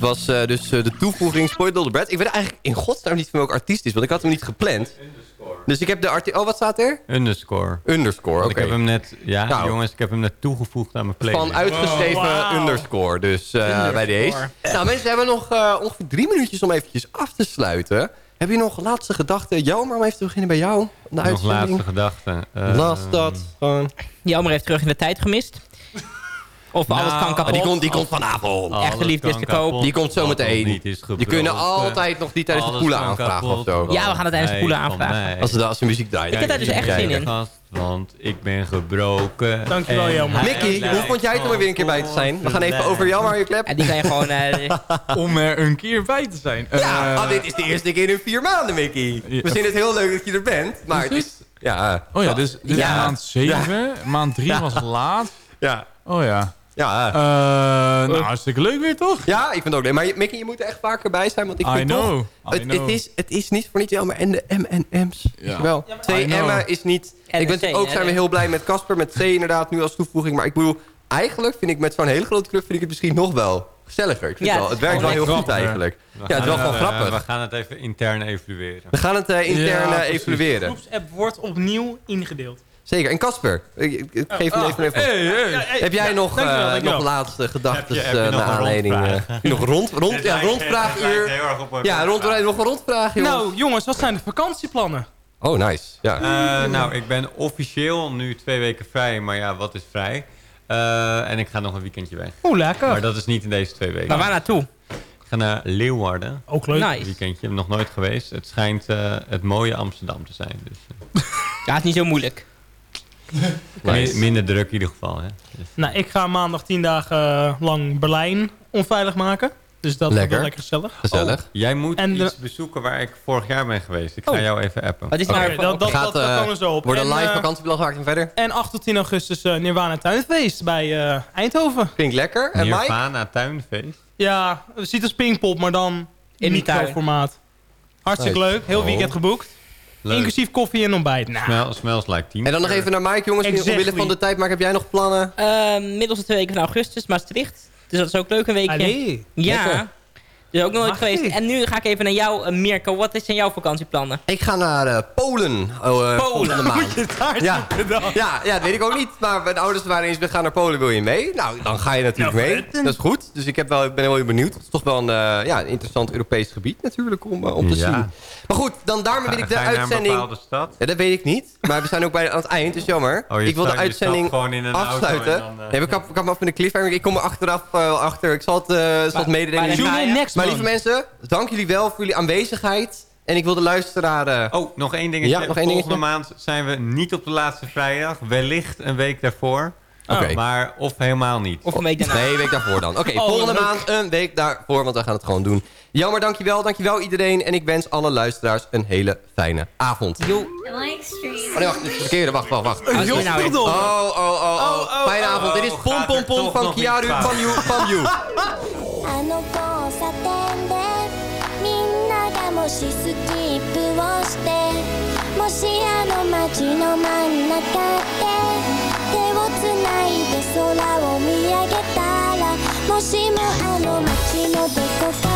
Speaker 5: was eh, dus eh, de toevoeging Spoiled Little Brat. Ik weet eigenlijk in godsnaam niet van welke artiest is, want ik had hem niet gepland. Dus ik heb de artiest... Oh, wat staat er?
Speaker 4: Underscore.
Speaker 5: Underscore, oké.
Speaker 4: Ik heb hem net... Ja,
Speaker 5: Nou.
Speaker 4: jongens, ik heb hem net toegevoegd aan mijn playlist.
Speaker 5: Van uitgeschreven
Speaker 6: Oh,
Speaker 5: underscore. Dus eh,
Speaker 6: Underscore.
Speaker 5: bij deze. Nou, mensen, we hebben nog eh, ongeveer drie minuutjes om eventjes af te sluiten. Heb je nog laatste gedachten? Jo, maar om even te beginnen bij jou. De
Speaker 4: Nog laatste gedachten.
Speaker 5: Last dat. Gewoon.
Speaker 7: Jammer heeft terug in de tijd gemist. Of alles
Speaker 4: Nou,
Speaker 7: kan kapot.
Speaker 5: Die komt, die komt vanavond.
Speaker 4: alles
Speaker 7: Echte liefde is te koop.
Speaker 4: kapot,
Speaker 5: Die komt zo meteen.
Speaker 4: niet
Speaker 5: Je kunnen altijd nog die tijdens de poelen aanvragen
Speaker 4: kapot,
Speaker 5: of zo.
Speaker 7: Ja, we gaan het tijdens de poelen aanvragen.
Speaker 5: Als als ze muziek draaien.
Speaker 7: Ik heb daar dus echt zin in.
Speaker 4: Want ik ben gebroken.
Speaker 6: Dankjewel, Jelmer.
Speaker 5: Mickey, hoe vond jij het om er weer een keer bij te zijn? We gaan even over jou, maar je klep.
Speaker 7: En die kan je gewoon... eh,
Speaker 8: Om er een keer bij te zijn.
Speaker 5: Ja,
Speaker 8: Eh,
Speaker 5: oh, dit is de eerste keer in vier maanden, Mickey.
Speaker 8: Ja.
Speaker 5: We vinden het heel leuk dat je er bent, maar het is... Ja,
Speaker 8: Oh ja, dus dit is
Speaker 5: Ja.
Speaker 8: maand 7. Maand 3 was laat.
Speaker 5: ja,
Speaker 8: Oh ja.
Speaker 5: Ja.
Speaker 8: Eh, nou, hartstikke leuk weer, toch?
Speaker 5: Ja, ik vind het ook leuk. Maar je- Mickey, je moet er echt vaker bij zijn, want ik
Speaker 8: I
Speaker 5: vind
Speaker 8: know.
Speaker 5: toch...
Speaker 8: I
Speaker 5: Het,
Speaker 8: know.
Speaker 5: het, is, het is niet voor niet jammer. En de M&M's,
Speaker 8: Ja.
Speaker 5: wel. Twee. M'en is niet...
Speaker 7: En
Speaker 5: ik ben ook zijn we
Speaker 7: de-
Speaker 5: heel blij met Casper, met C inderdaad, nu als toevoeging. Maar ik bedoel, eigenlijk vind ik met zo'n hele grote club vind ik het misschien nog wel gezelliger. Ik vind
Speaker 7: Ja,
Speaker 5: het, wel, het werkt wel heel goed eigenlijk.
Speaker 4: We
Speaker 5: Ja, het is wel gewoon
Speaker 4: eh,
Speaker 5: grappig.
Speaker 4: We gaan het even intern evalueren.
Speaker 5: We gaan het intern
Speaker 8: Ja,
Speaker 5: evalueren.
Speaker 6: groepsapp wordt opnieuw ingedeeld.
Speaker 5: Zeker. En Casper, ik, geef hem
Speaker 6: ah,
Speaker 5: even even.
Speaker 8: Hey, hey.
Speaker 6: Ja, hey,
Speaker 5: Heb jij
Speaker 6: ja,
Speaker 5: nog,
Speaker 6: dankjewel,
Speaker 5: eh,
Speaker 6: dankjewel.
Speaker 5: nog laatste gedachten eh,
Speaker 4: nog
Speaker 5: naar
Speaker 4: een
Speaker 5: aanleiding? eh, nog rond, rond, ja, rondvraaguur. Ja, rond,
Speaker 4: rondvraag.
Speaker 5: nog een rondvraag, jongens.
Speaker 6: Nou, jongens, wat zijn de vakantieplannen?
Speaker 5: oh, nice. Ja.
Speaker 4: Eh, nou, ik ben officieel nu twee weken vrij, maar ja, wat is vrij? Eh, en ik ga nog een weekendje weg.
Speaker 6: Oeh, lekker.
Speaker 4: Maar dat is niet in deze twee weken.
Speaker 7: maar waar naartoe?
Speaker 4: Ik ga naar Leeuwarden.
Speaker 6: Ook leuk.
Speaker 4: Een
Speaker 7: Nice.
Speaker 4: weekendje, nog nooit geweest. Het schijnt eh, het mooie Amsterdam te zijn. Dus,
Speaker 7: Ja, het is niet zo moeilijk.
Speaker 5: Nice.
Speaker 4: minder druk in ieder geval. Hè. Dus,
Speaker 6: Nou, ik ga maandag tien dagen eh, lang Berlijn onveilig maken. Dus dat
Speaker 5: Lekker.
Speaker 6: wordt wel lekker gezellig.
Speaker 5: Gezellig.
Speaker 4: Oh, jij moet
Speaker 6: En de-
Speaker 4: iets bezoeken waar ik vorig jaar ben geweest. Ik ga
Speaker 6: Oh.
Speaker 4: jou even appen.
Speaker 7: Nou...
Speaker 6: dat, dat,
Speaker 5: Gaat,
Speaker 6: dat, dat
Speaker 5: eh,
Speaker 6: komen zo op.
Speaker 5: Worden
Speaker 6: En,
Speaker 5: live
Speaker 6: eh,
Speaker 5: vakantieblad gemaakt en verder?
Speaker 6: En 8 tot 10 augustus eh Nirvana Tuinfeest bij eh, Eindhoven.
Speaker 5: Klinkt lekker. En Mike?
Speaker 4: Nirvana tuinfeest.
Speaker 6: Ja, het ziet als Pinkpop, maar dan
Speaker 7: In die tuin.
Speaker 6: microformaat. Hartstikke leuk. Heel
Speaker 5: Oh.
Speaker 6: weekend geboekt.
Speaker 4: Leuk.
Speaker 6: Inclusief koffie en ontbijt. Nou,
Speaker 4: Smell, smells like team.
Speaker 5: En dan nog even naar Mike, jongens.
Speaker 6: Exactly.
Speaker 5: Omwille van de tijd, maar heb jij nog plannen?
Speaker 7: Eh, middelste twee weken van augustus, Maastricht. Dus dat is ook leuk, een weekje.
Speaker 6: allee.
Speaker 7: Ja.
Speaker 5: Lekker.
Speaker 7: Dus ook geweest. En nu ga ik even naar jou, eh, Mirko. Wat zijn jouw vakantieplannen?
Speaker 5: Ik ga naar eh, Polen. Oh, eh, Polen? Moet je
Speaker 6: daar
Speaker 5: ja. Ja. Ja, dat weet ik ook niet. Maar mijn ouders waren eens, we gaan naar Polen, wil je mee? Nou, dan ga je natuurlijk mee. Dat is goed. Dus ik heb wel, ben heel benieuwd. Het is toch wel een, ja, interessant Europees gebied natuurlijk om, om te zien. Maar goed, dan daarmee wil ik de uitzending...
Speaker 4: Een stad?
Speaker 5: Ja, dat weet ik niet. Maar we zijn ook bij, aan het eind, dus jammer. Ik wil de uitzending afsluiten. ik nee, we me af met een cliffhanger. Ik kom er achteraf achter. Ik zal het, zal
Speaker 7: in. meedelen.
Speaker 6: next
Speaker 5: lieve mensen, dank jullie wel voor jullie aanwezigheid. En ik wil de luisteraar... Eh,
Speaker 4: oh, nog één dingetje.
Speaker 5: Ja, nog één
Speaker 4: Volgende maand zijn we niet op de laatste vrijdag. Wellicht een week daarvoor.
Speaker 5: Oh.
Speaker 4: Maar of helemaal niet.
Speaker 7: Of een week daarvoor.
Speaker 5: Nee, een week daarvoor dan. Oké,
Speaker 6: oh,
Speaker 5: volgende maand een week daarvoor, want we gaan het gewoon doen. Jammer, dankjewel. Dankjewel iedereen. En ik wens alle luisteraars een hele fijne avond.
Speaker 7: Yo,
Speaker 5: Oh nee, wacht. Het verkeerde. Wacht, wacht, wacht.
Speaker 7: Oh,
Speaker 5: oh, oh, oh, oh.
Speaker 6: oh,
Speaker 5: Fijne avond. Dit is Pom Pom Pom van Kiaru
Speaker 17: van You. あの交差点でみんながもしスキップをしてもしあの街の真ん中で手をつないで空を見上げたらもしもあの街のどこか